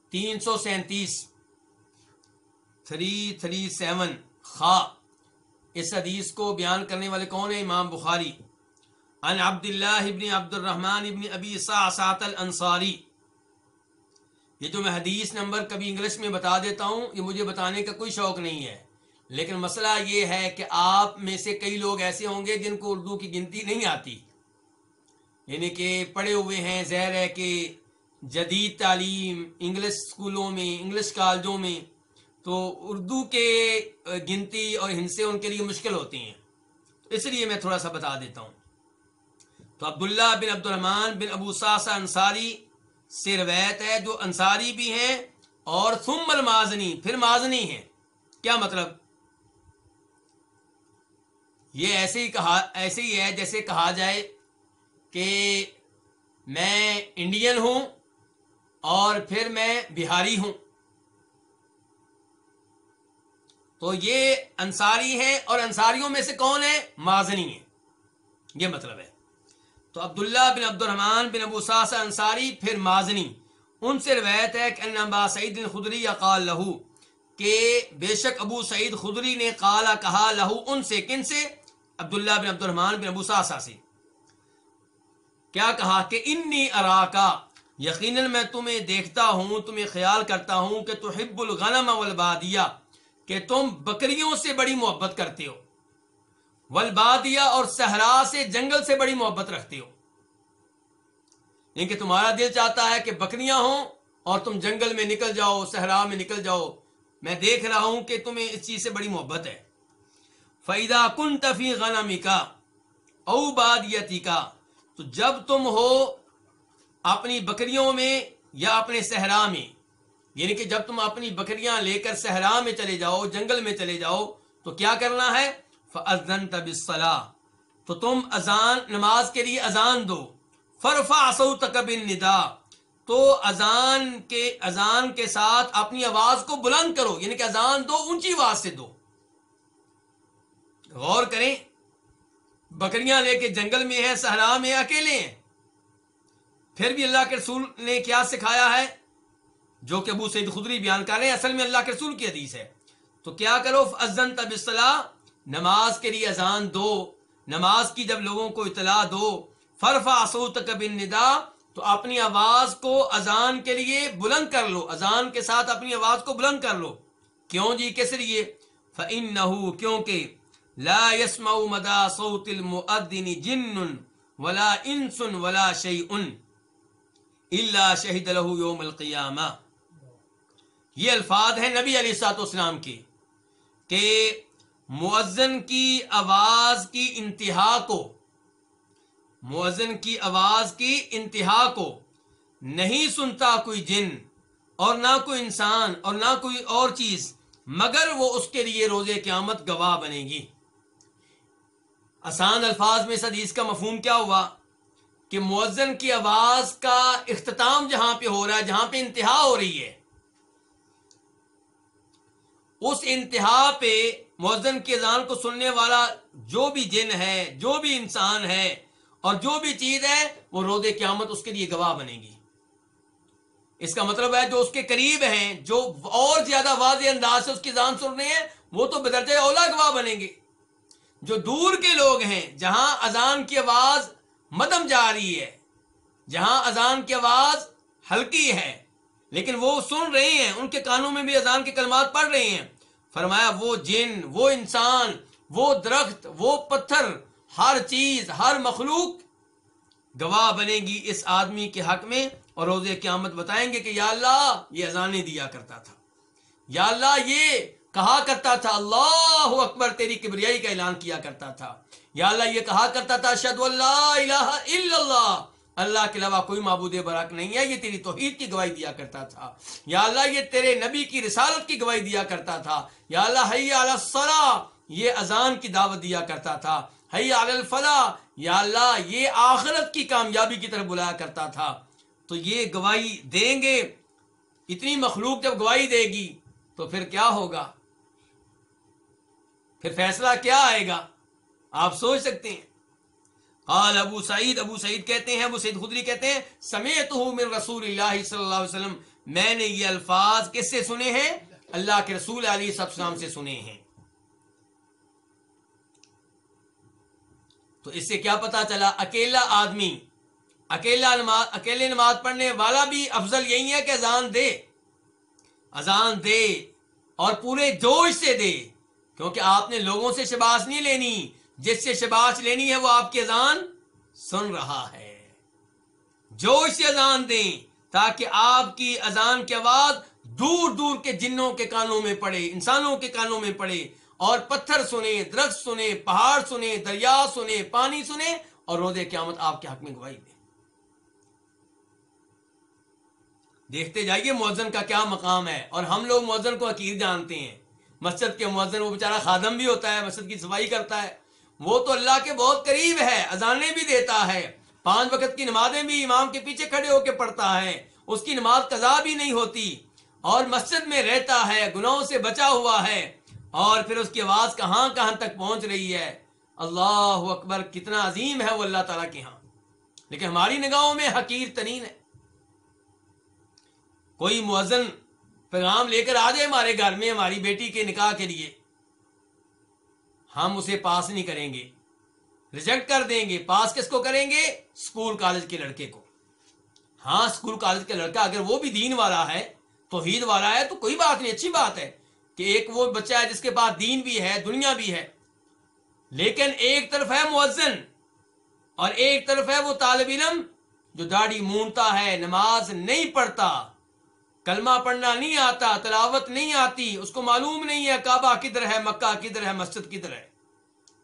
Speaker 1: تین سو سینتیس، تھری تھری سیون، خا۔ اس حدیث کو بیان کرنے والے کون ہیں؟ امام بخاری۔ ان عبد اللہ ابن عبد الرحمن ابن ابی سعسات الانصاری۔ یہ جو میں حدیث نمبر کبھی انگلش میں بتا دیتا ہوں، یہ مجھے بتانے کا کوئی شوق نہیں ہے۔ لیکن مسئلہ یہ ہے کہ آپ میں سے کئی لوگ ایسے ہوں گے جن کو اردو کی گنتی نہیں آتی۔ یعنی کہ پڑھے ہوئے ہیں، زہر ہے کہ جدید تعلیم انگلش اسکولوں میں، انگلش کالجوں میں تو اردو کے گنتی اور ہنسے ان کے لیے مشکل ہوتی ہیں۔ اس لیے میں تھوڑا سا بتا دیتا ہوں۔ تو عبداللہ بن عبد الرحمان بن ابو ساسا انصاری سے روایت ہے، جو انصاری بھی ہیں اور ثم المازنی پھر مازنی ہیں۔ کیا مطلب؟ یہ ایسے ہی کہا، ایسے ہی ہے جیسے کہا جائے کہ میں انڈین ہوں اور پھر میں بہاری ہوں۔ تو یہ انصاری ہیں اور انصاریوں میں سے کون ہے؟ مازنی ہے یہ مطلب ہے۔ تو عبداللہ بن عبد الرحمان بن ابو ساس انصاری، پھر مازنی۔ ان سے روایت ہے کہ ابا سعید خدری یا قال لہو، کہ بے شک ابو سعید خدری نے قالا کہا لہو ان سے کن سے؟ عبداللہ بن عبد الرحمان بن ابو ساسا سے۔ کیا کہا کہ انی اراکا، یقیناً میں تمہیں دیکھتا ہوں، تمہیں خیال کرتا ہوں کہ تو حب الغنم والبادیہ، کہ تم بکریوں سے بڑی محبت کرتے ہو۔ ولبادیا اور صحرا سے جنگل سے بڑی محبت رکھتے ہو۔ یعنی کہ تمہارا دل چاہتا ہے کہ بکریاں ہوں اور تم جنگل میں نکل جاؤ، صحرا میں نکل جاؤ۔ میں دیکھ رہا ہوں کہ تمہیں اس چیز سے بڑی محبت ہے۔ فیدا کن تفی غنمی کا او بادیتی کا تو جب تم ہو اپنی بکریوں میں یا اپنے صحرا میں یعنی کہ جب تم اپنی بکریاں لے کر صحرا میں چلے جاؤ، جنگل میں چلے جاؤ، تو کیا کرنا ہے؟ فضن تب تو تم اذان، نماز کے لیے اذان دو۔ فرفا سو تکب ندا تو اذان کے اذان کے ساتھ اپنی آواز کو بلند کرو یعنی کہ اذان دو، اونچی آواز سے دو۔ غور کریں، بکریاں لے کے جنگل میں ہیں، صحرا میں اکیلے ہیں۔ پھر بھی اللہ کے رسول نے کیا سکھایا ہے؟ جو کہ ابو سید خدری بیان کر رہے ہیں، اصل میں اللہ کے رسول کی حدیث ہے۔ تو کیا کرو؟ ازن تب نماز کے لیے اذان دو، نماز کی جب لوگوں کو اطلاع دو فرفا سوت کبن ندا تو اپنی آواز کو اذان کے لیے بلند کر لو، اذان کے ساتھ اپنی آواز کو بلند کر لو۔ کیوں جی؟ کس لیے؟ فن نہ کیونکہ لا يسمع مدا صوت المؤذن جن ولا انس ولا شيء الا شهد له يوم القيامه یہ الفاظ ہیں نبی علیہ السلاط اسلام کے کہ مؤذن کی آواز کی انتہا کو، مؤذن کی آواز کی انتہا کو نہیں سنتا کوئی جن اور نہ کوئی انسان اور نہ کوئی اور چیز، مگر وہ اس کے لیے روز قیامت گواہ بنے گی۔ آسان الفاظ میں اس حدیث کا مفہوم کیا ہوا؟ کہ مؤذن کی آواز کا اختتام جہاں پہ ہو رہا ہے، جہاں پہ انتہا ہو رہی ہے۔ اس انتہا پہ مؤذن کی اذان کو سننے والا جو بھی جن ہے، جو بھی انسان ہے اور جو بھی چیز ہے، وہ رود قیامت اس کے لیے گواہ بنے گی۔ اس کا مطلب ہے، جو اس کے قریب ہیں، جو اور زیادہ واضح انداز سے اس کی جان سن رہے ہیں، وہ تو بدرجہ اولا گواہ بنیں گے۔ جو دور کے لوگ ہیں، جہاں اذان کی آواز مدم جا رہی ہے، جہاں اذان کی آواز ہلکی ہے، لیکن وہ سن رہے ہیں، ان کے کانوں میں بھی اذان کے کلمات پڑھ رہے ہیں۔ فرمایا، وہ جن، وہ انسان، وہ درخت، وہ پتھر، ہر چیز، ہر مخلوق گواہ بنے گی اس آدمی کے حق میں اور روز قیامت بتائیں گے کہ یا اللہ، یہ اذانیں دیا کرتا تھا۔ یا اللہ، یہ کہا کرتا تھا، اللہ اکبر، تیری کبریائی کا اعلان کیا کرتا تھا۔ یا اللہ، یہ کہا کرتا تھا شد اللہ الہ الا اللہ۔ اللہ کے علاوہ کوئی معبود برق نہیں ہے، یہ تیری توحید کی گواہی دیا کرتا تھا۔ یا اللہ، یہ تیرے نبی کی رسالت کی گواہی دیا کرتا تھا۔ یا اللہ، حی علی یہ اذان کی دعوت دیا کرتا تھا۔ حی علی الفلاح، یا اللہ، یہ آخرت کی کامیابی کی طرف بلایا کرتا تھا۔ تو یہ گواہی دیں گے۔ اتنی مخلوق جب گواہی دے گی، تو پھر کیا ہوگا؟ پھر فیصلہ کیا آئے گا؟ آپ سوچ سکتے ہیں۔ قال ابو سعید ابو سعید کہتے ہیں، ابو سعید خدری کہتے ہیں سمیت من رسول اللہ صلی اللہ علیہ وسلم، میں نے یہ الفاظ کس سے سنے ہیں؟ اللہ کے رسول علی سب سلام سے سنے ہیں۔ تو اس سے کیا پتا چلا؟ اکیلا آدمی، اکیلا نماز، اکیلے نماز پڑھنے والا بھی افضل یہی ہے کہ اذان دے۔ اذان دے اور پورے جوش سے دے، کیونکہ آپ نے لوگوں سے شباس نہیں لینی۔ جس سے شباش لینی ہے وہ آپ کی اذان سن رہا ہے۔ جوش سے اذان دیں تاکہ آپ کی اذان کی آواز دور دور کے جنوں کے کانوں میں پڑے، انسانوں کے کانوں میں پڑے اور پتھر سنے، درخت سنے، پہاڑ سنے، دریا سنے، پانی سنے اور روزے قیامت آپ کے حق میں گواہی دے۔ دیکھتے جائیے مؤذن کا کیا مقام ہے اور ہم لوگ مؤذن کو حقیر جانتے ہیں۔ مسجد کے مؤذن وہ بیچارہ خادم بھی ہوتا ہے، مسجد کی صفائی کرتا ہے۔ وہ تو اللہ کے بہت قریب ہے اذانے بھی دیتا ہے۔ پانچ وقت کی نمازیں بھی امام کے پیچھے کھڑے ہو کے پڑھتا ہے۔ اس کی نماز قضا بھی نہیں ہوتی۔ اور مسجد میں رہتا ہے، گناہوں سے بچا ہوا ہے۔ اور پھر اس کی آواز کہاں کہاں تک پہنچ رہی ہے۔ اللہ اکبر، کتنا عظیم ہے وہ اللہ تعالیٰ کے ہاں۔ لیکن ہماری نگاہوں میں حقیر ترین ہے۔ کوئی مؤذن پیغام لے کر آ جائے ہمارے گھر میں ہماری بیٹی کے نکاح کے لیے۔ ہم اسے پاس نہیں کریں گے۔ ریجیکٹ کر دیں گے۔ پاس کس کو کریں گے؟ اسکول کالج کے لڑکے کو۔ ہاں اسکول کالج کا لڑکا اگر وہ بھی دین والا ہے، توحید والا ہے، تو کوئی بات نہیں، اچھی بات ہے کہ ایک وہ بچہ ہے جس کے پاس دین بھی ہے، دنیا بھی ہے۔ لیکن ایک طرف ہے مؤذن اور ایک طرف ہے وہ طالب علم جو داڑھی مونتا ہے، نماز نہیں پڑھتا، کلمہ پڑھنا نہیں آتا، تلاوت نہیں آتی، اس کو معلوم نہیں ہے کعبہ کدھر ہے، مکہ کدھر ہے، مسجد کدھر ہے۔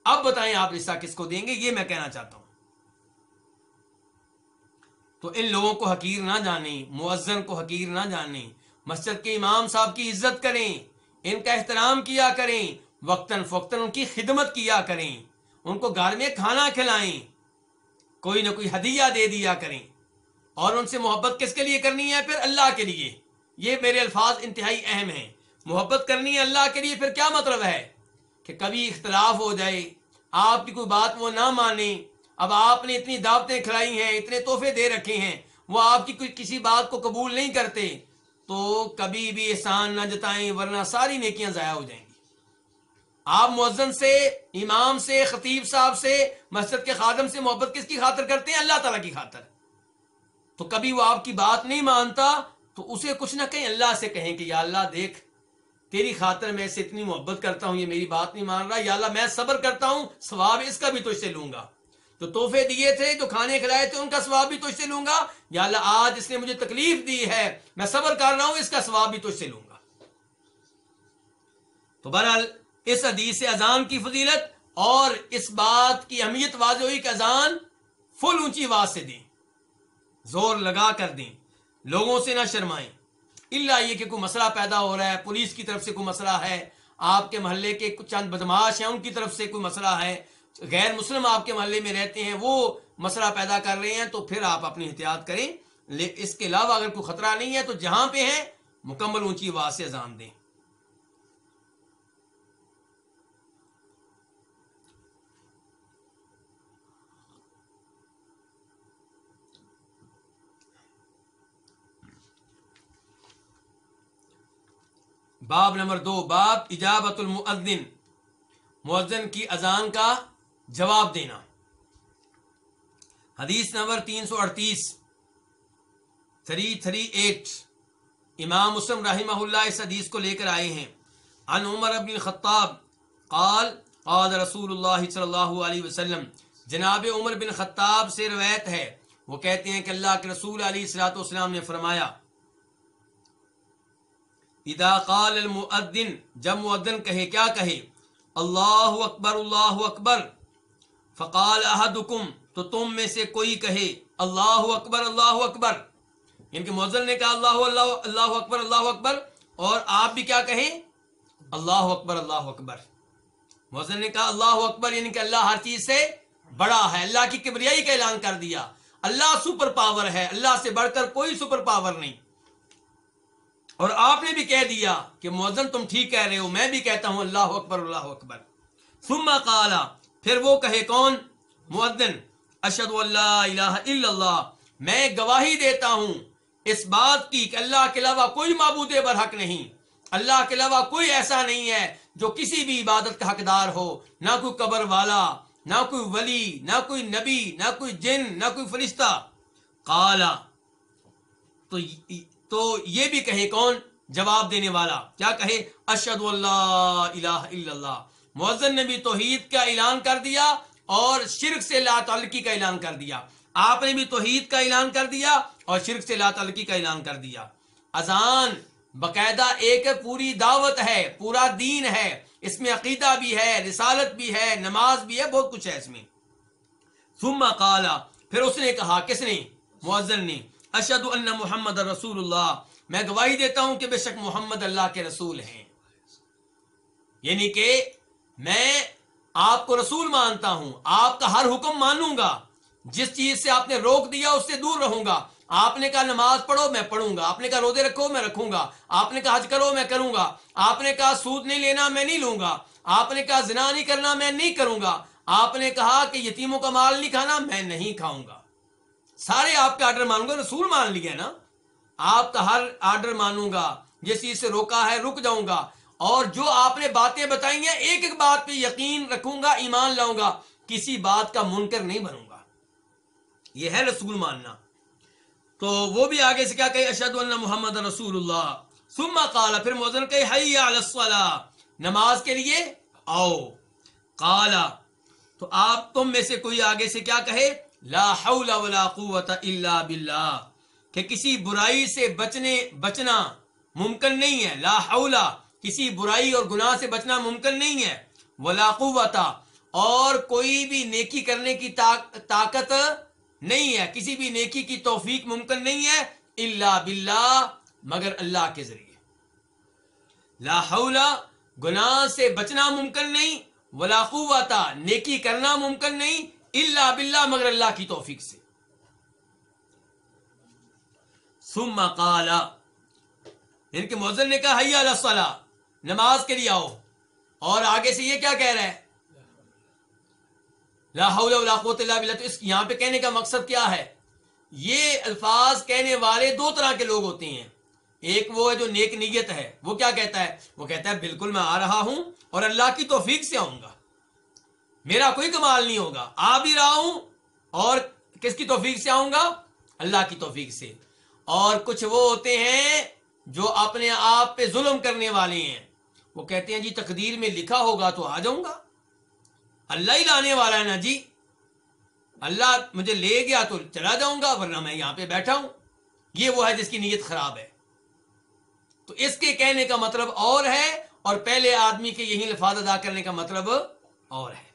Speaker 1: اب بتائیں آپ رشتہ کس کو دیں گے؟ یہ میں کہنا چاہتا ہوں۔ تو ان لوگوں کو حقیر نہ جانیں، مؤذن کو حقیر نہ جانیں، مسجد کے امام صاحب کی عزت کریں، ان کا احترام کیا کریں، وقتاً فوقتاً ان کی خدمت کیا کریں، ان کو گھر میں کھانا کھلائیں، کوئی نہ کوئی ہدیہ دے دیا کریں۔ اور ان سے محبت کس کے لیے کرنی ہے؟ پھر اللہ کے لیے۔ یہ میرے الفاظ انتہائی اہم ہیں۔ محبت کرنی ہے اللہ کے لیے، پھر کیا مطلب ہے؟ کہ کبھی اختلاف ہو جائے۔ آپ کی کوئی بات وہ نہ مانے۔ اب آپ نے اتنی دعوتیں کھلائی ہیں، اتنے تحفے دے رکھے ہیں، وہ آپ کی کوئی کسی بات کو قبول نہیں کرتے، تو کبھی بھی احسان نہ جتائیں، ورنہ ساری نیکیاں ضائع ہو جائیں گی۔ آپ مؤذن سے، امام سے، خطیب صاحب سے، مسجد کے خادم سے محبت کس کی خاطر کرتے ہیں؟ اللہ تعالیٰ کی خاطر۔ تو کبھی وہ آپ کی بات نہیں مانتا، تو اسے کچھ نہ کہیں، اللہ سے کہیں کہ یا اللہ دیکھ تیری خاطر میں اسے اتنی محبت کرتا ہوں، یہ میری بات نہیں مان رہا۔ یا اللہ، میں صبر کرتا ہوں، ثواب اس کا بھی تجھ سے لوں گا۔ جو تحفے دیے تھے، جو کھانے کھلائے تھے، ان کا ثواب بھی تجھ سے لوں گا۔ یا اللہ، آج اس نے مجھے تکلیف دی ہے، میں صبر کر رہا ہوں، اس کا ثواب بھی تجھ سے لوں گا۔ تو بہرحال، اس حدیث سے اذان کی فضیلت اور اس بات کی اہمیت واضح ہوئی کہ اذان فل اونچی آواز سے دیں۔ زور لگا کر دیں۔ لوگوں سے نہ شرمائیں۔ اللہ یہ کہ کوئی مسئلہ پیدا ہو رہا ہے، پولیس کی طرف سے کوئی مسئلہ ہے، آپ کے محلے کے چند بدماش ہیں، ان کی طرف سے کوئی مسئلہ ہے، غیر مسلم آپ کے محلے میں رہتے ہیں، وہ مسئلہ پیدا کر رہے ہیں، تو پھر آپ اپنی احتیاط کریں۔ اس کے علاوہ اگر کوئی خطرہ نہیں ہے، تو جہاں پہ ہیں، مکمل اونچی آواز سے اذان دیں۔ باب نمبر دو، باب اجابت المؤذن، مؤذن کی اذان کا جواب دینا۔ حدیث نمبر تین سو اڑتیس، تھری تھری ایٹ، امام مسلم رحمہ اللہ اس حدیث کو لے کر آئے ہیں۔ ان عمر ابن خطاب قال قال رسول اللہ صلی اللہ علیہ وسلم، جناب عمر بن خطاب سے روایت ہے۔ وہ کہتے ہیں کہ اللہ کے رسول علیہ السلاۃ والسلام نے فرمایا اذا قال المؤذن، جب مؤذن کہے، کیا کہے؟ اللہ اکبر اللہ اکبر۔ فقال احدکم، تو تم میں سے کوئی کہے، اللہ اکبر اللہ اکبر۔ یعنی ان کے مؤذن نے کہا، اللہ اللہ اللہ اکبر اللہ اکبر۔ اور آپ بھی کیا کہیں؟ اللہ اکبر اللہ اکبر۔ مؤذن نے کہا، اللہ اکبر یعنی کہ اللہ ہر چیز سے بڑا ہے۔ اللہ کی کبریائی کا اعلان کر دیا۔ اللہ سپر پاور ہے۔ اللہ سے بڑھ کر کوئی سپر پاور نہیں۔ اور آپ نے بھی کہہ دیا کہ موزن تم ٹھیک کہہ رہے ہو، میں بھی کہتا ہوں اللہ اکبر اللہ اکبر۔ ثم قالا پھر وہ کہے کون؟ مؤذن اشد اللہ الہ الا اللہ۔ میں گواہی دیتا ہوں اس بات کی کہ اللہ کے علاوہ کوئی معبود برحق نہیں۔ اللہ کے علاوہ کوئی ایسا نہیں ہے جو کسی بھی عبادت کا حقدار ہو، نہ کوئی قبر والا، نہ کوئی ولی، نہ کوئی نبی، نہ کوئی جن، نہ کوئی فرشتہ۔ قالا تو تو یہ بھی کہے کون؟ جواب دینے والا۔ کیا کہے؟ اشد اللہ الہ الا اللہ۔ مؤذن نے بھی توحید کا اعلان کر دیا اور شرک سے لا تعلقی کا اعلان کر دیا۔ آپ نے بھی توحید کا اعلان کر دیا اور شرک سے لا تعلقی کا اعلان کر دیا۔ اذان باقاعدہ ایک پوری دعوت ہے، پورا دین ہے۔ اس میں عقیدہ بھی ہے، رسالت بھی ہے، نماز بھی ہے، بہت کچھ ہے اس میں۔ ثم قالا پھر اس نے کہا، کس نے؟ مؤذن نے۔ اشد ان محمد رسول اللہ میں گواہی دیتا ہوں کہ بے شک محمد اللہ کے رسول ہیں۔ یعنی کہ میں آپ کو رسول مانتا ہوں، آپ کا ہر حکم مانوں گا۔ جس چیز سے آپ نے روک دیا، اس سے دور رہوں گا۔ آپ نے کہا نماز پڑھو، میں پڑھوں گا۔ آپ نے کہا روزے رکھو، میں رکھوں گا۔ آپ نے کہا حج کرو، میں کروں گا۔ آپ نے کہا سود نہیں لینا، میں نہیں لوں گا۔ آپ نے کہا زنا نہیں کرنا، میں نہیں کروں گا۔ آپ نے کہا کہ یتیموں کا مال نہیں کھانا، میں نہیں کھاؤں گا۔ سارے آپ کے آرڈر مانوں گا رسول مان لیا نا۔ آپ کا ہر آرڈر مانوں گا، جس چیز سے روکا ہے، رک جاؤں گا۔ اور جو آپ نے باتیں بتائی ہیں، ایک ایک بات پہ یقین رکھوں گا، ایمان لاؤں گا، کسی بات کا منکر نہیں بنوں گا۔ یہ ہے رسول ماننا۔ تو وہ بھی آگے سے کیا کہ اشد اللہ محمد رسول اللہ۔ سما کالا پھر موزن کہ نماز کے لیے آؤ۔ کالا تو آپ تم میں سے کوئی آگے سے کیا کہے لا حول ولا قوت الا باللہ کہ کسی برائی سے بچنے بچنا ممکن نہیں ہے لا حول کسی برائی اور گناہ سے بچنا ممکن نہیں ہے ولا قوت اور کوئی بھی نیکی کرنے کی طاقت نہیں ہے کسی بھی نیکی کی توفیق ممکن نہیں ہے الا باللہ مگر اللہ کے ذریعے لا حول گناہ سے بچنا ممکن نہیں ولا قوت نیکی کرنا ممکن نہیں اللہ باللہ مگر اللہ کی توفیق سے۔ ثم قال یعنی ان کے موزن نے کہا حیا الصلاح نماز کے لیے آؤ۔ اور آگے سے یہ کیا کہہ رہا ہے؟ لا حول ولا قوت الا باللہ، تو اس یہاں پہ کہنے کا مقصد کیا ہے؟ یہ الفاظ کہنے والے دو طرح کے لوگ ہوتے ہیں۔ ایک وہ ہے جو نیک نیت ہے، وہ کیا کہتا ہے؟ وہ کہتا ہے، بالکل میں آ رہا ہوں اور اللہ کی توفیق سے آؤں گا۔ میرا کوئی کمال نہیں ہوگا۔ آ بھی رہا ہوں اور کس کی توفیق سے آؤں گا؟ اللہ کی توفیق سے۔ اور کچھ وہ ہوتے ہیں جو اپنے آپ پہ ظلم کرنے والے ہیں۔ وہ کہتے ہیں جی تقدیر میں لکھا ہوگا تو آ جاؤں گا۔ اللہ ہی لانے والا ہے نا جی۔ اللہ مجھے لے گیا تو چلا جاؤں گا، ورنہ میں یہاں پہ بیٹھا ہوں۔ یہ وہ ہے جس کی نیت خراب ہے۔ تو اس کے کہنے کا مطلب اور ہے اور پہلے آدمی کے یہی لفاظ ادا کرنے کا مطلب اور ہے۔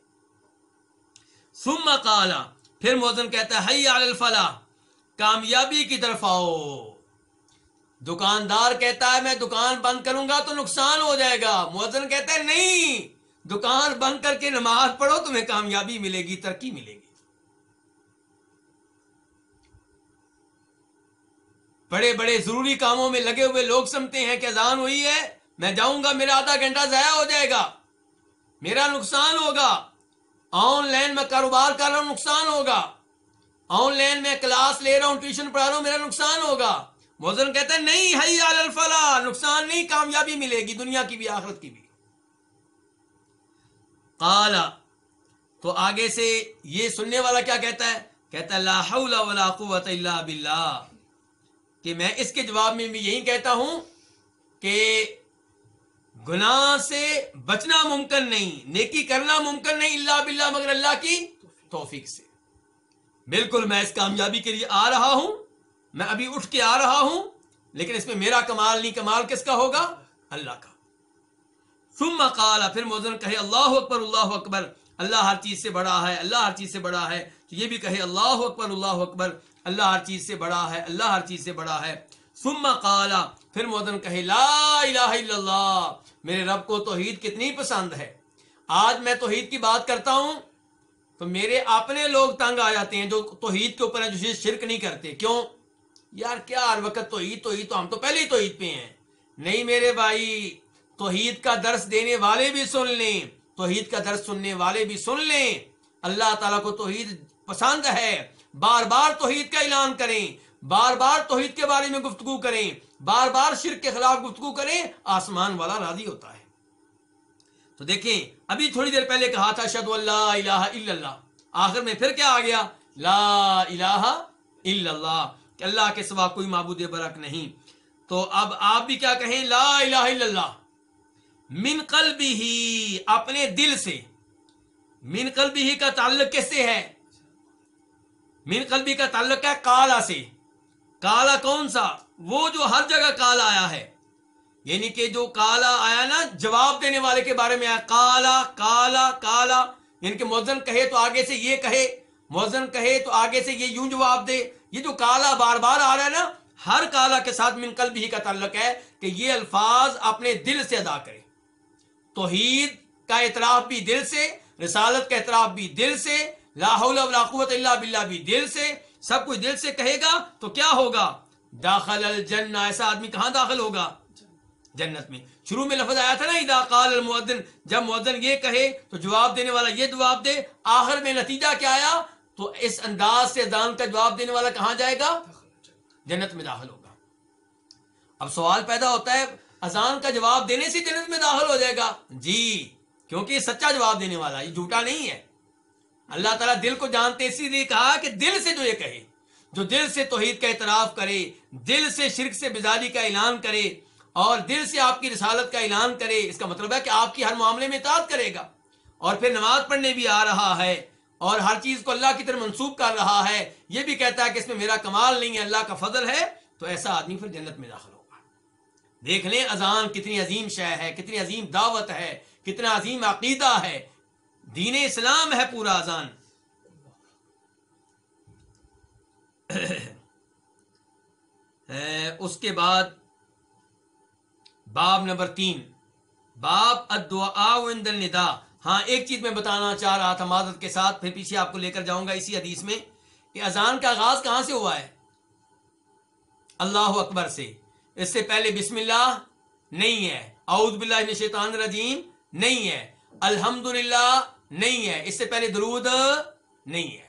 Speaker 1: سم کالا پھر موزن کہتا ہے الفلاح، کامیابی کی طرف آؤ۔ دکاندار کہتا ہے، میں دکان بند کروں گا تو نقصان ہو جائے گا۔ موزن کہتا ہے، نہیں، دکان بند کر کے نماز پڑھو، تمہیں کامیابی ملے گی، ترقی ملے گی۔ بڑے بڑے ضروری کاموں میں لگے ہوئے لوگ سمتے ہیں کہ اذان ہوئی ہے، میں جاؤں گا، میرا آدھا گھنٹہ ضائع ہو جائے گا، میرا نقصان ہوگا۔ آن لائن میں کاروبار کر رہا ہوں، نقصان ہوگا۔ آن لائن میں کلاس لے رہا ہوں، ٹیوشن پڑھا رہا ہوں، میرا نقصان ہوگا۔ موزن کہتا ہے نہیں ہائی الفلا نقصان نہیں، کامیابی ملے گی، دنیا کی بھی، آخرت کی بھی۔ کالا تو آگے سے یہ سننے والا کیا کہتا ہے؟ کہتا ہے، لا حول ولا قوت الا باللہ۔ کہ میں اس کے جواب میں بھی یہی کہتا ہوں کہ گناہ سے بچنا ممکن نہیں، نیکی کرنا ممکن نہیں، اللہ باللہ مگر اللہ کی توفیق سے۔ بالکل میں اس کامیابی کے لیے آ رہا ہوں، میں ابھی اٹھ کے آ رہا ہوں، لیکن اس میں میرا کمال نہیں، کمال کس کا ہوگا؟ اللہ کا۔ ثم قال، پھر موزن کہے، اللہ اکبر اللہ اکبر۔ اللہ ہر چیز سے بڑا ہے، اللہ ہر چیز سے بڑا ہے۔ تو یہ بھی کہے، اللہ اکبر اللہ اکبر۔ اللہ ہر چیز سے بڑا ہے، اللہ ہر چیز سے بڑا ہے۔ ثم قال، پھر موزن کہے، لا الہ الا اللہ، میرے رب کو توحید کتنی پسند ہے؟ آج میں توحید کی بات کرتا ہوں، تو میرے اپنے لوگ تنگ آ جاتے ہیں جو توحید کے اوپر ہیں، جو شرک نہیں کرتے۔ کیوں؟ یار، کیا ہر وقت توحید توحید تو ہم تو پہلے ہی توحید پہ ہیں۔ نہیں میرے بھائی، توحید کا درس دینے والے بھی سن لیں۔ توحید کا درس سننے والے بھی سن لیں۔ اللہ تعالیٰ کو توحید پسند ہے۔ بار بار توحید کا اعلان کریں۔ بار بار توحید کے بارے میں گفتگو کریں، بار بار شرک کے خلاف گفتگو کریں، آسمان والا راضی ہوتا ہے۔ تو دیکھیں، ابھی تھوڑی دیر پہلے کہا تھا شد اللہ الہ الا اللہ۔ آخر میں پھر کیا آ گیا؟ لا الہ الا اللہ۔ کہ اللہ کے سوا کوئی معبود برک نہیں۔ تو اب آپ بھی کیا کہیں؟ لا الہ الا اللہ۔ من قلبی ہی اپنے دل سے۔ من قلبی ہی کا تعلق کس سے ہے؟ من قلبی کا تعلق ہے کالا سے۔ کالا کون سا؟ وہ جو ہر جگہ کالا آیا ہے۔ یعنی کہ جو کالا آیا نا، جواب دینے والے کے بارے میں آیا، کالا کالا کالا۔ یعنی کہ موزن کہے تو آگے سے یہ کہے موزن کہے تو آگے سے یہ یوں جواب دے۔ یہ جو کالا بار بار آ رہا ہے نا، ہر کالا کے ساتھ من قلب ہی کا تعلق ہے کہ یہ الفاظ اپنے دل سے ادا کرے۔ توحید کا اعتراف بھی دل سے، رسالت کا اعتراف بھی دل سے، لا حول ولا قوت الا باللہ بھی دل سے۔ سب کچھ دل سے کہے گا تو کیا ہوگا؟ داخل الجنہ، ایسا آدمی کہاں داخل ہوگا؟ جنت میں۔ شروع میں لفظ آیا تھا نا، اذا قال المؤذن، جب مؤذن یہ کہے تو جواب دینے والا یہ جواب دے، آخر میں نتیجہ کیا آیا؟ تو اس انداز سے اذان کا جواب دینے والا کہاں جائے گا؟ جنت میں داخل ہوگا۔ اب سوال پیدا ہوتا ہے، اذان کا جواب دینے سے جنت میں داخل ہو جائے گا؟ جی کیونکہ یہ سچا جواب دینے والا، یہ جھوٹا نہیں ہے۔ اللہ تعالیٰ دل کو جانتے اسی لیے کہا کہ دل سے جو یہ کہے۔ جو دل سے توحید کا اعتراف کرے، دل سے شرک سے بزاری کا اعلان کرے اور دل سے آپ کی رسالت کا اعلان کرے، اس کا مطلب ہے کہ آپ کی ہر معاملے میں اطاعت کرے گا۔ اور پھر نماز پڑھنے بھی آ رہا ہے اور ہر چیز کو اللہ کی طرف منسوخ کر رہا ہے۔ یہ بھی کہتا ہے کہ اس میں میرا کمال نہیں ہے، اللہ کا فضل ہے، تو ایسا آدمی پھر جنت میں داخل ہوگا۔ دیکھ لیں اذان کتنی عظیم شے ہے، کتنی عظیم دعوت ہے، کتنا عظیم عقیدہ ہے۔ دین اسلام ہے پورا اذان۔ اس کے بعد باب نمبر تین۔ باب عند الندا ہاں ایک چیز میں بتانا چاہ رہا تھا معذرت کے ساتھ، پھر پیچھے آپ کو لے کر جاؤں گا اسی حدیث میں کہ اذان کا آغاز کہاں سے ہوا ہے؟ اللہ اکبر سے۔ اس سے پہلے بسم اللہ نہیں ہے۔ اعوذ باللہ من الشیطان الرجیم نہیں ہے۔ الحمد نہیں ہے۔ اس سے پہلے درود نہیں ہے۔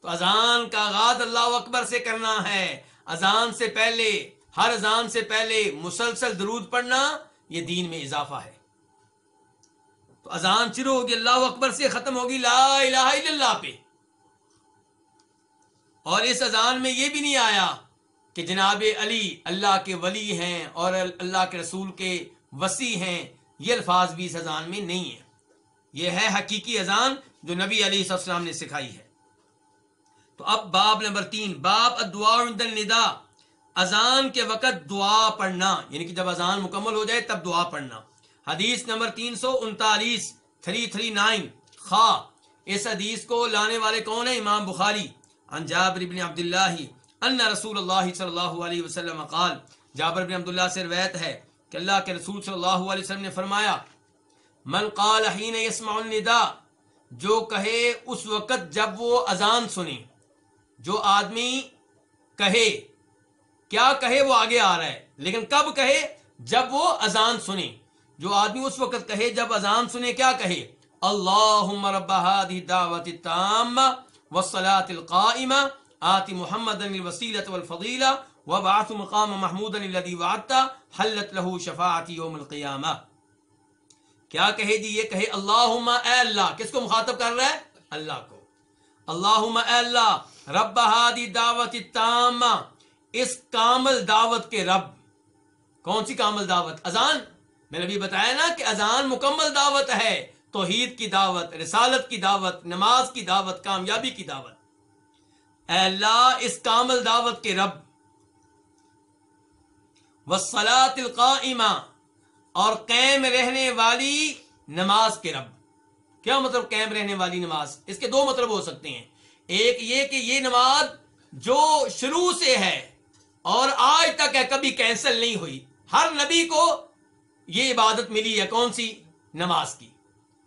Speaker 1: تو اذان کا آغاز اللہ اکبر سے کرنا ہے۔ اذان سے پہلے، ہر اذان سے پہلے مسلسل درود پڑھنا یہ دین میں اضافہ ہے۔ تو اذان شروع ہوگی، اللہ اکبر سے ختم ہوگی لا الہ الا اللہ پہ۔ اور اس اذان میں یہ بھی نہیں آیا کہ جناب علی اللہ کے ولی ہیں اور اللہ کے رسول کے وسیع ہیں، یہ الفاظ بھی اس اذان میں نہیں ہے یہ ہے حقیقی اذان جو نبی علی السلام نے سکھائی ہے۔ تو اب باب نمبر تین، باب الندا اذان کے وقت دعا پڑھنا یعنی کہ جب اذان مکمل ہو جائے تب دعا پڑھنا۔ حدیث نمبر تین سو انتالیس، تھری تھری نائن۔ خواہ اس حدیث کو لانے والے کون ہیں؟ امام بخاری۔ عن جابر بن عبداللہ ان رسول اللہ صلی اللہ علیہ وسلم قال، جابر بن عبداللہ سے روایت ہے کہ اللہ کے رسول صلی اللہ علیہ وسلم نے فرمایا من قال حین یسمع النداء جو کہے اس وقت جب وہ اذان سنے جو آدمی کہے، کیا کہے وہ آگے آ رہا ہے، لیکن کب کہے؟ جب وہ اذان سنے جو آدمی اس وقت کہے، جب اذان سنے، کیا کہے؟ اللہم رب هذه الدعوة التامة والصلاة القائمة آت محمد الوسیلة والفضیلة وبعث مقام محمود الذي وعدت حلت له شفاعت يوم القیامة کیا کہے جی؟ یہ کہے، اللہم اے اللہ. کس کو مخاطب کر رہا ہے؟ اللہ کو۔ اللہم اے اللہ، رب هذه دعوت التامة اس کامل دعوت کے رب۔ کون سی کامل دعوت؟ اذان؟ میں نے ابھی بتایا نا کہ اذان مکمل دعوت ہے، توحید کی دعوت، رسالت کی دعوت، نماز کی دعوت، کامیابی کی دعوت۔ اے اللہ، اس کامل دعوت کے رب۔ وسلاط القائمہ اور قیم رہنے والی نماز کے رب۔ کیا مطلب قیم رہنے والی نماز؟ اس کے دو مطلب ہو سکتے ہیں۔ ایک یہ کہ یہ نماز جو شروع سے ہے اور آج تک ہے، کبھی کینسل نہیں ہوئی۔ ہر نبی کو یہ عبادت ملی ہے کون سی؟ نماز کی۔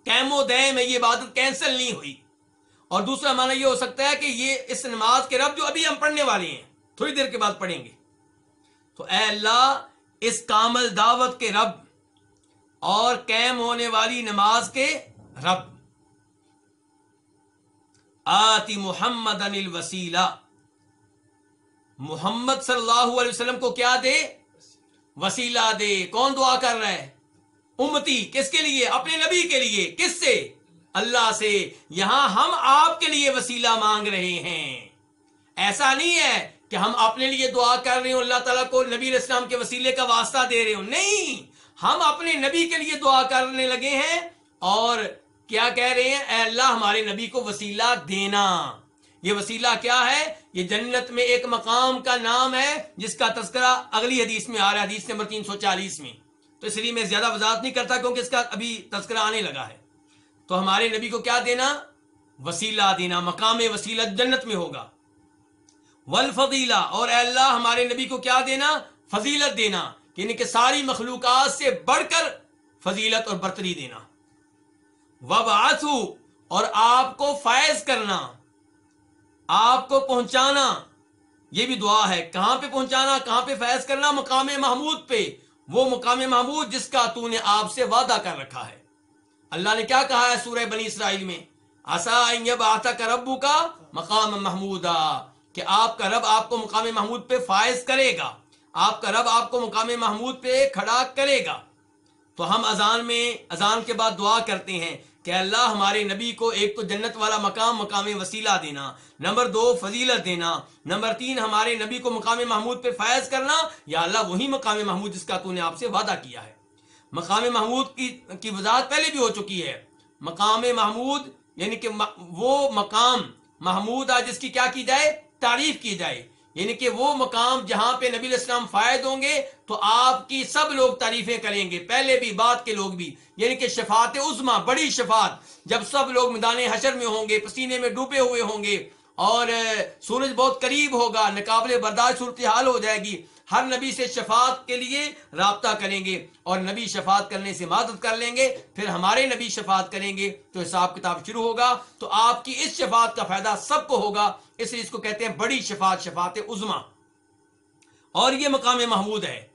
Speaker 1: کیم و دیم میں یہ عبادت کینسل نہیں ہوئی۔ اور دوسرا معنی یہ ہو سکتا ہے کہ یہ اس نماز کے رب جو ابھی ہم پڑھنے والے ہیں، تھوڑی دیر کے بعد پڑھیں گے۔ تو اے اللہ، اس کامل دعوت کے رب اور قیم ہونے والی نماز کے رب۔ آتی محمد انل وسیلہ محمد صلی اللہ علیہ وسلم کو کیا دے؟ وسیلہ دے۔ کون دعا کر رہا ہے؟ امتی، کس کے لیے؟ اپنے نبی کے لیے۔ کس سے؟ اللہ سے۔ یہاں ہم آپ کے لیے وسیلہ مانگ رہے ہیں۔ ایسا نہیں ہے کہ ہم اپنے لیے دعا کر رہے ہوں، اللہ تعالیٰ کو نبی علیہ السلام کے وسیلے کا واسطہ دے رہے ہوں۔ نہیں! ہم اپنے نبی کے لیے دعا کرنے لگے ہیں اور کیا کہہ رہے ہیں؟ اے اللہ، ہمارے نبی کو وسیلہ دینا۔ یہ وسیلہ کیا ہے؟ یہ جنت میں ایک مقام کا نام ہے، جس کا تذکرہ اگلی حدیث میں آ رہا ہے، حدیث نمبر تین سو چالیس میں۔ تو اس لیے میں زیادہ وضاحت نہیں کرتا کیونکہ اس کا ابھی تذکرہ آنے لگا ہے۔ تو ہمارے نبی کو کیا دینا؟ وسیلہ دینا، مقام وسیلہ جنت میں ہوگا۔ والفضیلہ، اور اے اللہ، ہمارے نبی کو کیا دینا؟ فضیلت دینا۔ یعنی کہ ساری مخلوقات سے بڑھ کر فضیلت اور برتری دینا۔ وبعثو اور آپ کو فائز کرنا، آپ کو پہنچانا۔ یہ بھی دعا ہے، کہاں پہ پہنچانا، کہاں پہ فیض کرنا؟ مقام محمود پہ۔ وہ مقام محمود جس کا تو نے آپ سے وعدہ کر رکھا ہے۔ اللہ نے کیا کہا ہے سورہ بنی اسرائیل میں؟ آتا کا ربو کا مقام محمود کہ آپ کا رب آپ کو مقام محمود پہ فائز کرے گا۔ آپ کا رب آپ کو مقام محمود پہ کھڑا کرے گا۔ تو ہم اذان میں اذان کے بعد دعا کرتے ہیں کہ اللہ ہمارے نبی کو ایک تو جنت والا مقام مقام وسیلہ دینا۔ نمبر دو، فضیلت دینا۔ نمبر تین، ہمارے نبی کو مقام محمود پہ فائز کرنا۔ یا اللہ وہی مقام محمود جس کا تو نے آپ سے وعدہ کیا ہے۔ مقام محمود کی کی وضاحت پہلے بھی ہو چکی ہے۔ مقام محمود یعنی کہ وہ مقام محمود آ جس کی کیا کی جائے؟ تعریف کی جائے۔ یعنی کہ وہ مقام جہاں پہ نبی الاسلام فائد ہوں گے، تو آپ کی سب لوگ تعریفیں کریں گے، پہلے بھی، بعد کے لوگ بھی۔ یعنی کہ شفاعت عظما بڑی شفاعت۔ جب سب لوگ میدان حشر میں ہوں گے، پسینے میں ڈوبے ہوئے ہوں گے اور سورج بہت قریب ہوگا، نقابل برداشت صورتحال ہو جائے گی۔ ہر نبی سے شفاعت کے لیے رابطہ کریں گے اور نبی شفاعت کرنے سے مدد کر لیں گے، پھر ہمارے نبی شفاعت کریں گے۔ تو حساب کتاب شروع ہوگا، تو آپ کی اس شفاعت کا فائدہ سب کو ہوگا، اس لیے اس کو کہتے ہیں بڑی شفاعت شفاعت عظما اور یہ مقام محمود ہے۔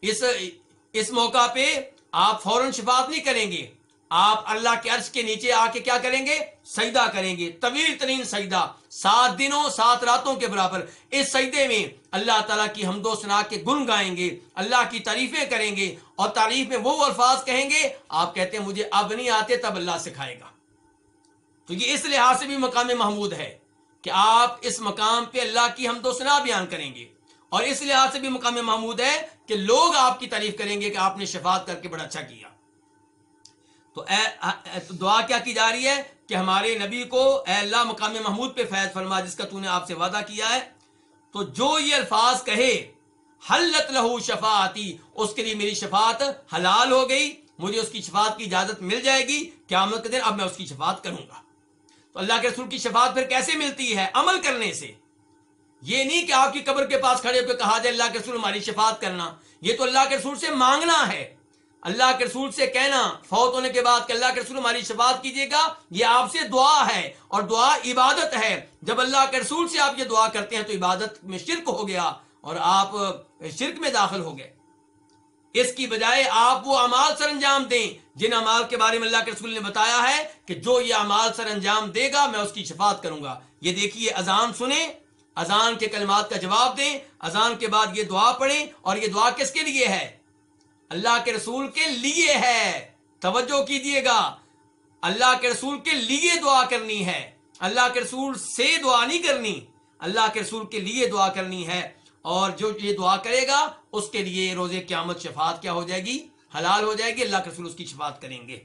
Speaker 1: اس اس موقع پہ آپ فوراً شفاعت نہیں کریں گے۔ آپ اللہ کے عرش کے نیچے آ کے کیا کریں گے؟ سجدہ کریں گے۔ طویل ترین سجدہ۔ سات دنوں، سات راتوں کے برابر۔ اس سجدے میں اللہ تعالیٰ کی حمد و سنا کے گن گائیں گے۔ اللہ کی تعریفیں کریں گے۔ اور تعریف میں وہ الفاظ کہیں گے، آپ کہتے ہیں، مجھے اب نہیں آتے، تب اللہ سکھائے گا۔ تو یہ اس لحاظ سے بھی مقام محمود ہے کہ آپ اس مقام پہ اللہ کی حمد و سنا بیان کریں گے۔ اور اس لحاظ سے بھی مقام محمود ہے کہ لوگ آپ کی تعریف کریں گے کہ آپ نے شفاعت کر کے بڑا اچھا کیا۔ تو اے دعا کیا کی جا رہی ہے کہ ہمارے نبی کو اے اللہ مقام محمود پہ فیض فرما، جس کا تو نے آپ سے وعدہ کیا ہے۔ تو جو یہ الفاظ کہے، حلت لہو شفاعتی، اس کے لیے میری شفاعت حلال ہو گئی، مجھے اس کی شفاعت کی اجازت مل جائے گی، قیامت کے دن اب میں اس کی شفاعت کروں گا۔ تو اللہ کے رسول کی شفاعت پھر کیسے ملتی ہے؟ عمل کرنے سے۔ یہ نہیں کہ آپ کی قبر کے پاس کھڑے ہو کے کہا جائے اللہ کے رسول ہماری شفاعت کرنا۔ یہ تو اللہ کے رسول سے مانگنا ہے۔ اللہ کے رسول سے کہنا، فوت ہونے کے بعد کہ اللہ کے رسول ہماری شفاعت کیجیے گا، یہ آپ سے دعا ہے اور دعا عبادت ہے۔ جب اللہ کے رسول سے آپ یہ دعا کرتے ہیں تو عبادت میں شرک ہو گیا اور آپ شرک میں داخل ہو گئے۔ اس کی بجائے آپ وہ امال سر انجام دیں جن امال کے بارے میں اللہ کے رسول نے بتایا ہے کہ جو یہ امال سر انجام دے گا، میں اس کی شفاعت کروں گا۔ یہ دیکھیے، اذان سنیں، اذان کے کلمات کا جواب دیں، اذان کے بعد یہ دعا پڑھیں اور یہ دعا کس کے لیے ہے؟ اللہ کے رسول کے لیے ہے۔ توجہ کیجیے گا۔ اللہ کے رسول کے لیے دعا کرنی ہے۔ اللہ کے رسول سے دعا نہیں کرنی۔ اللہ کے رسول کے لیے دعا کرنی ہے۔ اور جو یہ دعا کرے گا، اس کے لیے روز قیامت شفاعت کیا ہو جائے گی؟ حلال ہو جائے گی۔ اللہ کے رسول اس کی شفاعت کریں گے۔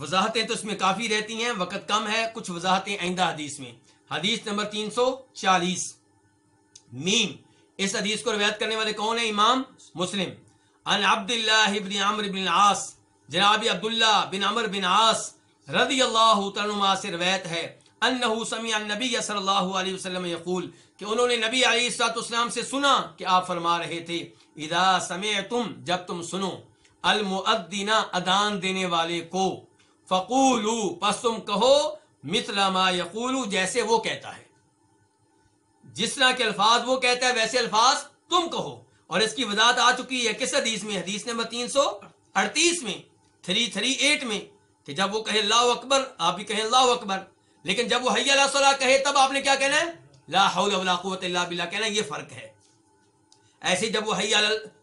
Speaker 1: وضاحتیں تو اس میں کافی رہتی ہیں۔ وقت کم ہے۔ کچھ وضاحتیں آئندہ حدیث میں۔ حدیث نمبر تین سو چالیس۔ میم، اس حدیث کو روایت کرنے والے کون ہیں؟ امام مسلم۔ ان عبد اللہ بن عمر بن عاص جناب عبداللہ بن عمر بن عاص رضی اللہ تعالیٰ سے روایت ہے، انہو سمیع النبی صلی اللہ علیہ وسلم یقول کہ انہوں نے نبی علیہ السلام اسلام سے سنا کہ آپ فرما رہے تھے، اذا سمعتم، جب تم سنو المؤدین ادان دینے والے کو۔ فقولو، پس تم کہو مثل ما یقولو جیسے وہ کہتا ہے۔ جس طرح کے الفاظ وہ کہتا ہے، ویسے الفاظ تم کہو۔ اور اس کی وضاحت آ چکی ہے کس حدیث میں؟ حدیث نمبر تین سو اڑتیس میں، تھری تھری ایٹ میں۔ کہ جب وہ کہے اللہ اکبر، آپ بھی کہیں اللہ اکبر۔ لیکن جب وہ حی اللہ صلاح کہے، تب آپ نے کیا کہنا ہے؟ لا حول ولا قوت اللہ باللہ۔ کہنا یہ فرق ہے۔ ایسے جب وہ حی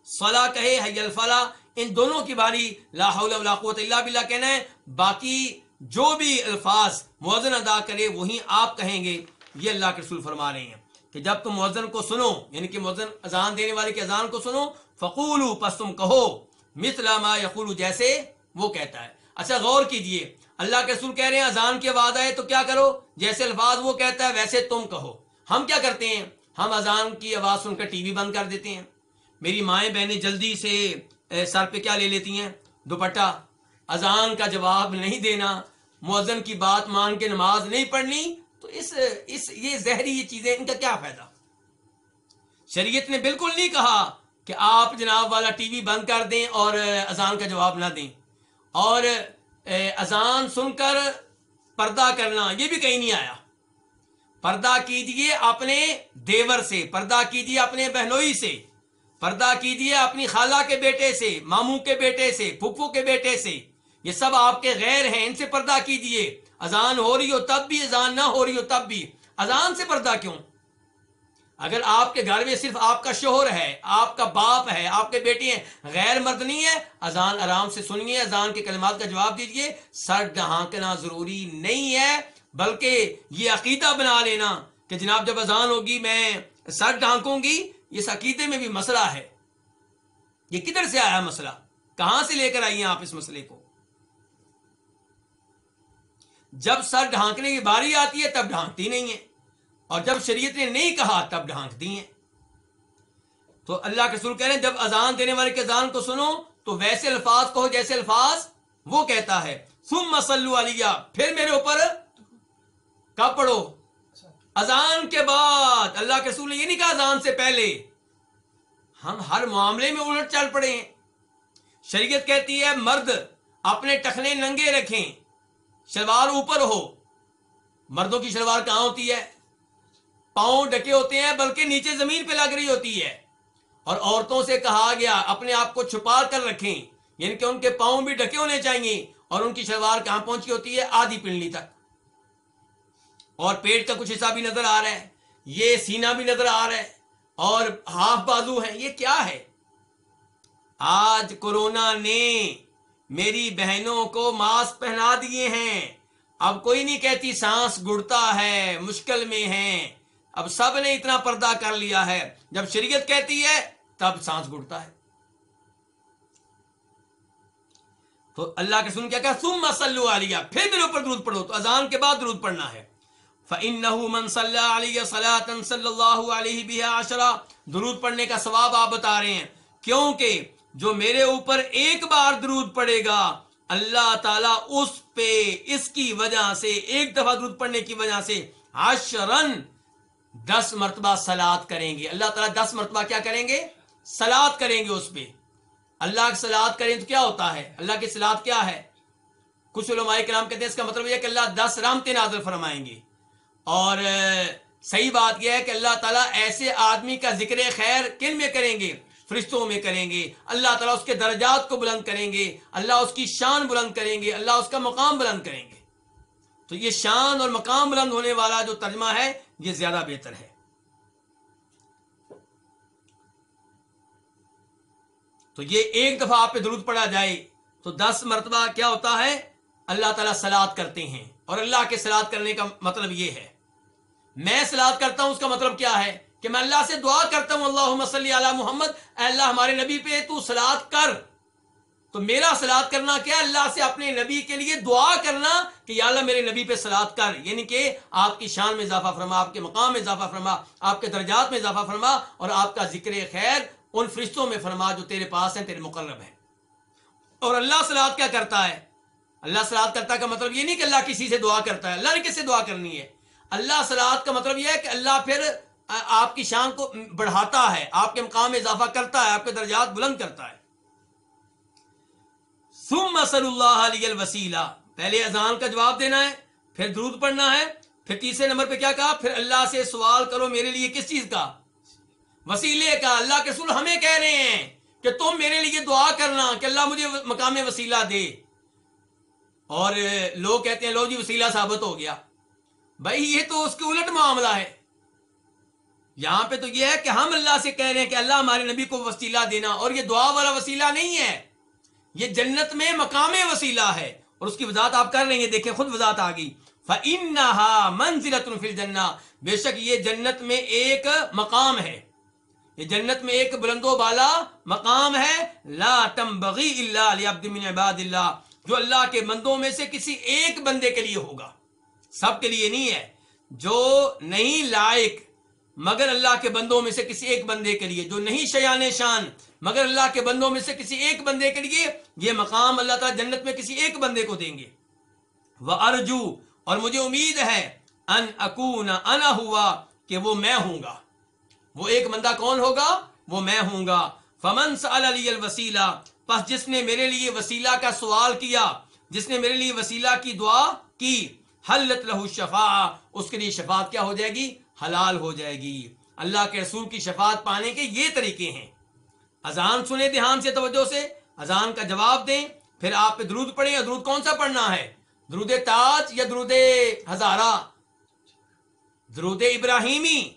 Speaker 1: صلاح کہے، حی الفلاح، ان دونوں کی باری لا حول ولا قوت اللہ باللہ کہنا ہے۔ باقی جو بھی الفاظ موزن ادا کرے، وہی آپ کہیں گے، یہ اللہ کے رسول فرما رہے ہیں۔ کہ جب تم موزن کو سنو یعنی کہ موزن اذان دینے والے کے اذان کو سنو، فقولو، پس تم کہو مثلا ما یقولو جیسے وہ کہتا ہے۔ اچھا غور کیجیے۔ اللہ کے رسول کہہ رہے ہیں، اذان کے بعد آئے تو کیا کرو؟ جیسے الفاظ وہ کہتا ہے، ویسے تم کہو۔ ہم کیا کرتے ہیں؟ ہم اذان کی آواز سن کر ٹی وی بند کر دیتے ہیں۔ میری مائیں بہنیں جلدی سے سر پہ کیا لے لیتی ہیں؟ دوپٹہ۔ اذان کا جواب نہیں دینا، مؤذن کی بات مان کے نماز نہیں پڑھنی، تو اس اس، یہ زہری یہ چیزیں، ان کا کیا فائدہ؟ شریعت نے بالکل نہیں کہا کہ آپ جناب والا ٹی وی بند کر دیں اور اذان کا جواب نہ دیں۔ اور اذان سن کر پردہ کرنا، یہ بھی کہیں نہیں آیا۔ پردہ کیجیے اپنے دیور سے، پردہ کیجیے اپنے بہنوئی سے، پردہ کیجیے اپنی خالہ کے بیٹے سے، ماموں کے بیٹے سے، پھپھو کے بیٹے سے۔ یہ سب آپ کے غیر ہیں، ان سے پردہ کیجیے۔ اذان ہو رہی ہو تب بھی، اذان نہ ہو رہی ہو تب بھی۔ اذان سے پردہ کیوں؟ اگر آپ کے گھر میں صرف آپ کا شوہر ہے، آپ کا باپ ہے، آپ کے بیٹے ہیں، غیر مرد نہیں ہے، اذان آرام سے سنیے، اذان کے کلمات کا جواب دیجیے۔ سر ڈھانکنا ضروری نہیں ہے، بلکہ یہ عقیدہ بنا لینا کہ جناب جب اذان ہوگی، میں سر ڈھانکوں گی، اس عقیدے میں بھی مسئلہ ہے۔ یہ کدھر سے آیا مسئلہ؟ کہاں سے لے کر آئیے آپ اس مسئلے کو؟ جب سر ڈھانکنے کی باری آتی ہے، تب ڈھانکتی نہیں ہے۔ اور جب شریعت نے نہیں کہا، تب ڈھانکتی ہیں۔ تو اللہ کے سر کہہ رہے ہیں، جب اذان دینے والے کے اذان کو سنو، تو ویسے الفاظ کہو جیسے الفاظ وہ کہتا ہے۔ سم مسلو علیہ، پھر میرے اوپر کب پڑھو؟ اذان کے بعد۔ اللہ کے سور نے یہ نہیں کہا اذان سے پہلے۔ ہم ہر معاملے میں الٹ چل پڑے ہیں۔ شریعت کہتی ہے، مرد اپنے ٹخنے ننگے رکھیں۔ شلوار اوپر ہو۔ مردوں کی شلوار کہاں ہوتی ہے؟ پاؤں ڈکے ہوتے ہیں بلکہ نیچے زمین پہ لگ رہی ہوتی ہے۔ اور عورتوں سے کہا گیا، اپنے آپ کو چھپا کر رکھیں۔ یعنی کہ ان کے پاؤں بھی ڈھکے ہونے چاہیے۔ اور ان کی شلوار کہاں پہنچی ہوتی ہے؟ آدھی پنڈلی تک۔ اور پیٹ کا کچھ حصہ بھی نظر آ رہا ہے۔ یہ سینہ بھی نظر آ رہا ہے۔ اور ہاف بازو ہے۔ یہ کیا ہے؟ آج کورونا نے میری بہنوں کو ماسک پہنا دیے ہیں۔ اب کوئی نہیں کہتی سانس گڑتا ہے، مشکل میں ہے اب سب نے اتنا پردہ کر لیا ہے۔ جب شریعت کہتی ہے، تب سانس گڑتا ہے۔ تو اللہ کے سن کیا کہا؟ تم مسلو علیہ۔ پھر میرے اوپر درود پڑھو۔ تو اذان کے بعد درود پڑھنا ہے۔ فَإِنَّهُ مَنْ صَلَّى عَلِيَ صَلَاةً صَلَّى اللَّهُ عَلَيْهِ بِهَا عَشْرًا۔ درود پڑھنے کا ثواب آپ بتا رہے ہیں۔ کیونکہ جو میرے اوپر ایک بار درود پڑے گا، اللہ تعالیٰ اس پہ، اس کی وجہ سے، ایک دفعہ درود پڑھنے کی وجہ سے عشرن دس مرتبہ سلاد کریں گے۔ اللہ تعالیٰ دس مرتبہ کیا کریں گے؟ سلاد کریں گے اس پہ۔ اللہ کی سلاد کریں تو کیا ہوتا ہے؟ اللہ کی سلاد کیا ہے؟ کچھ علماء کرام کہتے ہیں اس کا مطلب یہ کہ اللہ دس رامتے نازل فرمائیں گے۔ اور صحیح بات یہ ہے کہ اللہ تعالیٰ ایسے آدمی کا ذکر خیر کن میں کریں گے؟ فرشتوں میں کریں گے، اللہ تعالیٰ اس کے درجات کو بلند کریں گے، اللہ اس کی شان بلند کریں گے، اللہ اس کا مقام بلند کریں گے۔ تو یہ شان اور مقام بلند ہونے والا جو ترجمہ ہے، یہ زیادہ بہتر ہے۔ تو یہ ایک دفعہ آپ پہ درود پڑا جائے، تو دس مرتبہ کیا ہوتا ہے؟ اللہ تعالیٰ سلاد کرتے ہیں۔ اور اللہ کے سلاد کرنے کا مطلب یہ ہے۔ میں سلاد کرتا ہوں، اس کا مطلب کیا ہے؟ کہ میں اللہ سے دعا کرتا ہوں اللہ صلی علی محمد، اے اللہ ہمارے نبی پہ تو سلاد کر۔ تو میرا سلاد کرنا کیا؟ اللہ سے اپنے نبی کے لیے دعا کرنا کہ یا اللہ میرے نبی پہ سلاد کر۔ یعنی کہ آپ کی شان میں اضافہ فرما، آپ کے مقام میں اضافہ فرما، آپ کے درجات میں اضافہ فرما اور آپ کا ذکر خیر ان فرشتوں میں فرما جو تیرے پاس ہیں، تیرے مقرب ہیں۔ اور اللہ سلاد کیا کرتا ہے؟ اللہ سلاد کرتا کا مطلب یہ نہیں کہ اللہ کسی سے دعا کرتا ہے، اللہ نے کس سے دعا کرنی ہے؟ اللہ سلاد کا مطلب یہ ہے کہ اللہ پھر آپ کی شان کو بڑھاتا ہے، آپ کے مقام میں اضافہ کرتا ہے، آپ کے درجات بلند کرتا ہے۔ سم صلی اللہ علیہ الوسیلہ۔ پہلے اذان کا جواب دینا ہے، پھر درود پڑھنا ہے، پھر تیسرے نمبر پہ کیا کہا؟ پھر اللہ سے سوال کرو میرے لیے کس چیز کا؟ وسیلے کا۔ اللہ کے سل ہمیں کہہ رہے ہیں کہ تم میرے لیے دعا کرنا کہ اللہ مجھے مقام وسیلہ دے۔ اور لوگ کہتے ہیں، لو جی وسیلہ ثابت ہو گیا۔ بھائی، یہ تو اس کے الٹ معاملہ ہے۔ یہاں پہ تو یہ ہے کہ ہم اللہ سے کہہ رہے ہیں کہ اللہ ہمارے نبی کو وسیلہ دینا اور یہ دعا والا وسیلہ نہیں ہے۔ یہ جنت میں مقام وسیلہ ہے اور اس کی وضاحت آپ کر رہے ہیں، دیکھیں خود وضاحت آ گئی فَإِنَّهَا مَنزِلَةٌ فِي الْجَنَّةِ۔ بے شک یہ جنت میں ایک مقام ہے۔ یہ جنت میں ایک بلند و بالا مقام ہے۔ لا تنبغی الا لعبد من عباد اللہ جو اللہ کے بندوں میں سے کسی ایک بندے کے لیے ہوگا۔ سب کے لیے نہیں ہے۔ جو نہیں لائق مگر اللہ کے بندوں میں سے کسی ایک بندے کے لیے جو نہیں شیان شان، مگر اللہ کے بندوں میں سے کسی ایک بندے کے لیے یہ مقام اللہ تعالیٰ جنت میں کسی ایک بندے کو دیں گے۔ وہ ارجو اور مجھے امید ہے ان اکون انا ہوا، کہ وہ میں ہوں گا۔ وہ ایک بندہ کون ہوگا؟ وہ میں ہوں گا۔ فمن علی الوسیلہ پس جس نے میرے لیے وسیلہ کا سوال کیا، جس نے میرے لیے وسیلہ کی دعا کی، حلت لہو شفا اس کے لیے شفاعت کیا ہو جائے گی؟ حلال ہو جائے گی۔ اللہ کے رسول کی شفاعت پانے کے یہ طریقے ہیں۔ اذان سنے دھیان سے، توجہ سے۔ اذان کا جواب دیں۔ پھر آپ پہ درود پڑھیں یا درود کون سا پڑھنا ہے؟ درود تاج یا درود ہزارہ؟ درود ابراہیمی،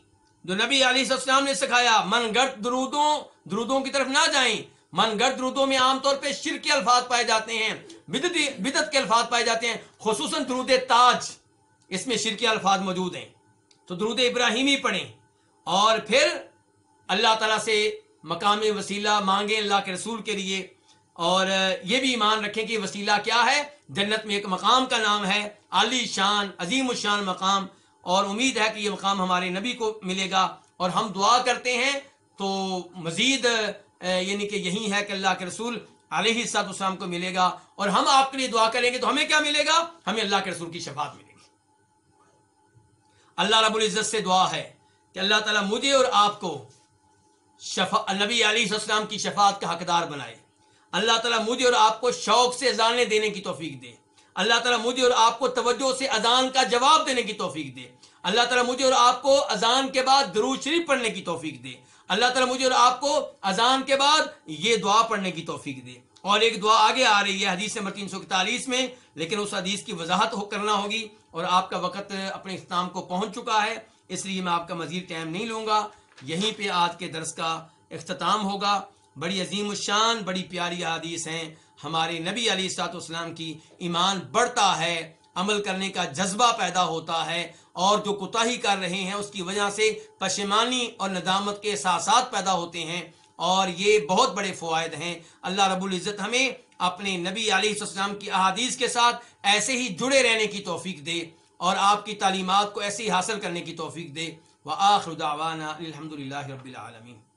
Speaker 1: جو نبی علیہ السلام نے سکھایا۔ من گرد درودوں درودوں کی طرف نہ جائیں۔ من گرد درودوں میں عام طور پہ شر کے الفاظ پائے جاتے ہیں۔ بدت بدت کے الفاظ پائے جاتے ہیں۔ خصوصاً درود تاج، اس میں شر کے الفاظ موجود ہیں۔ تو درود ابراہیمی پڑھیں۔ اور پھر اللہ تعالیٰ سے مقام وسیلہ مانگیں اللہ کے رسول کے لیے۔ اور یہ بھی ایمان رکھیں کہ وسیلہ کیا ہے؟ جنت میں ایک مقام کا نام ہے۔ علی شان، عظیم الشان مقام۔ اور امید ہے کہ یہ مقام ہمارے نبی کو ملے گا۔ اور ہم دعا کرتے ہیں۔ تو مزید یعنی کہ یہی ہے کہ اللہ کے رسول علیہ سات اسلام کو ملے گا۔ اور ہم آپ کے لیے دعا کریں گے تو ہمیں کیا ملے گا؟ ہمیں اللہ کے رسول کی شفاعت ملے گی۔ اللہ رب العزت سے دعا ہے کہ اللہ تعالیٰ مجھے اور آپ کو شفا، نبی علیہ السلام کی شفاعت کا حقدار بنائے۔ اللہ تعالیٰ مجھے اور آپ کو شوق سے اذانیں دینے کی توفیق دے۔ اللہ تعالیٰ مجھے اور آپ کو توجہ سے اذان کا جواب دینے کی توفیق دے۔ اللہ تعالیٰ مجھے اور آپ کو اذان کے بعد درود شریف پڑھنے کی توفیق دے۔ اللہ تعالیٰ مجھے اور آپ کو اذان کے بعد یہ دعا پڑھنے کی توفیق دے۔ اور ایک دعا آگے آ رہی ہے حدیث نمبر تین سو اکتالیس میں، لیکن اس حدیث کی وضاحت کرنا ہوگی۔ اور آپ کا وقت اپنے اختتام کو پہنچ چکا ہے، اس لیے میں آپ کا مزید ٹائم نہیں لوں گا۔ یہیں پہ آج کے درس کا اختتام ہوگا۔ بڑی عظیم الشان، بڑی پیاری حدیث ہیں۔ ہمارے نبی علی سات اسلام کی ایمان بڑھتا ہے، عمل کرنے کا جذبہ پیدا ہوتا ہے۔ اور جو کوتاہی کر رہے ہیں، اس کی وجہ سے پشمانی اور ندامت کے احساسات پیدا ہوتے ہیں۔ اور یہ بہت بڑے فوائد ہیں۔ اللہ رب العزت ہمیں اپنے نبی علیہ السلام کی احادیث کے ساتھ ایسے ہی جڑے رہنے کی توفیق دے اور آپ کی تعلیمات کو ایسے ہی حاصل کرنے کی توفیق دے۔ وآخر دعوانا الحمد للہ رب العالمین۔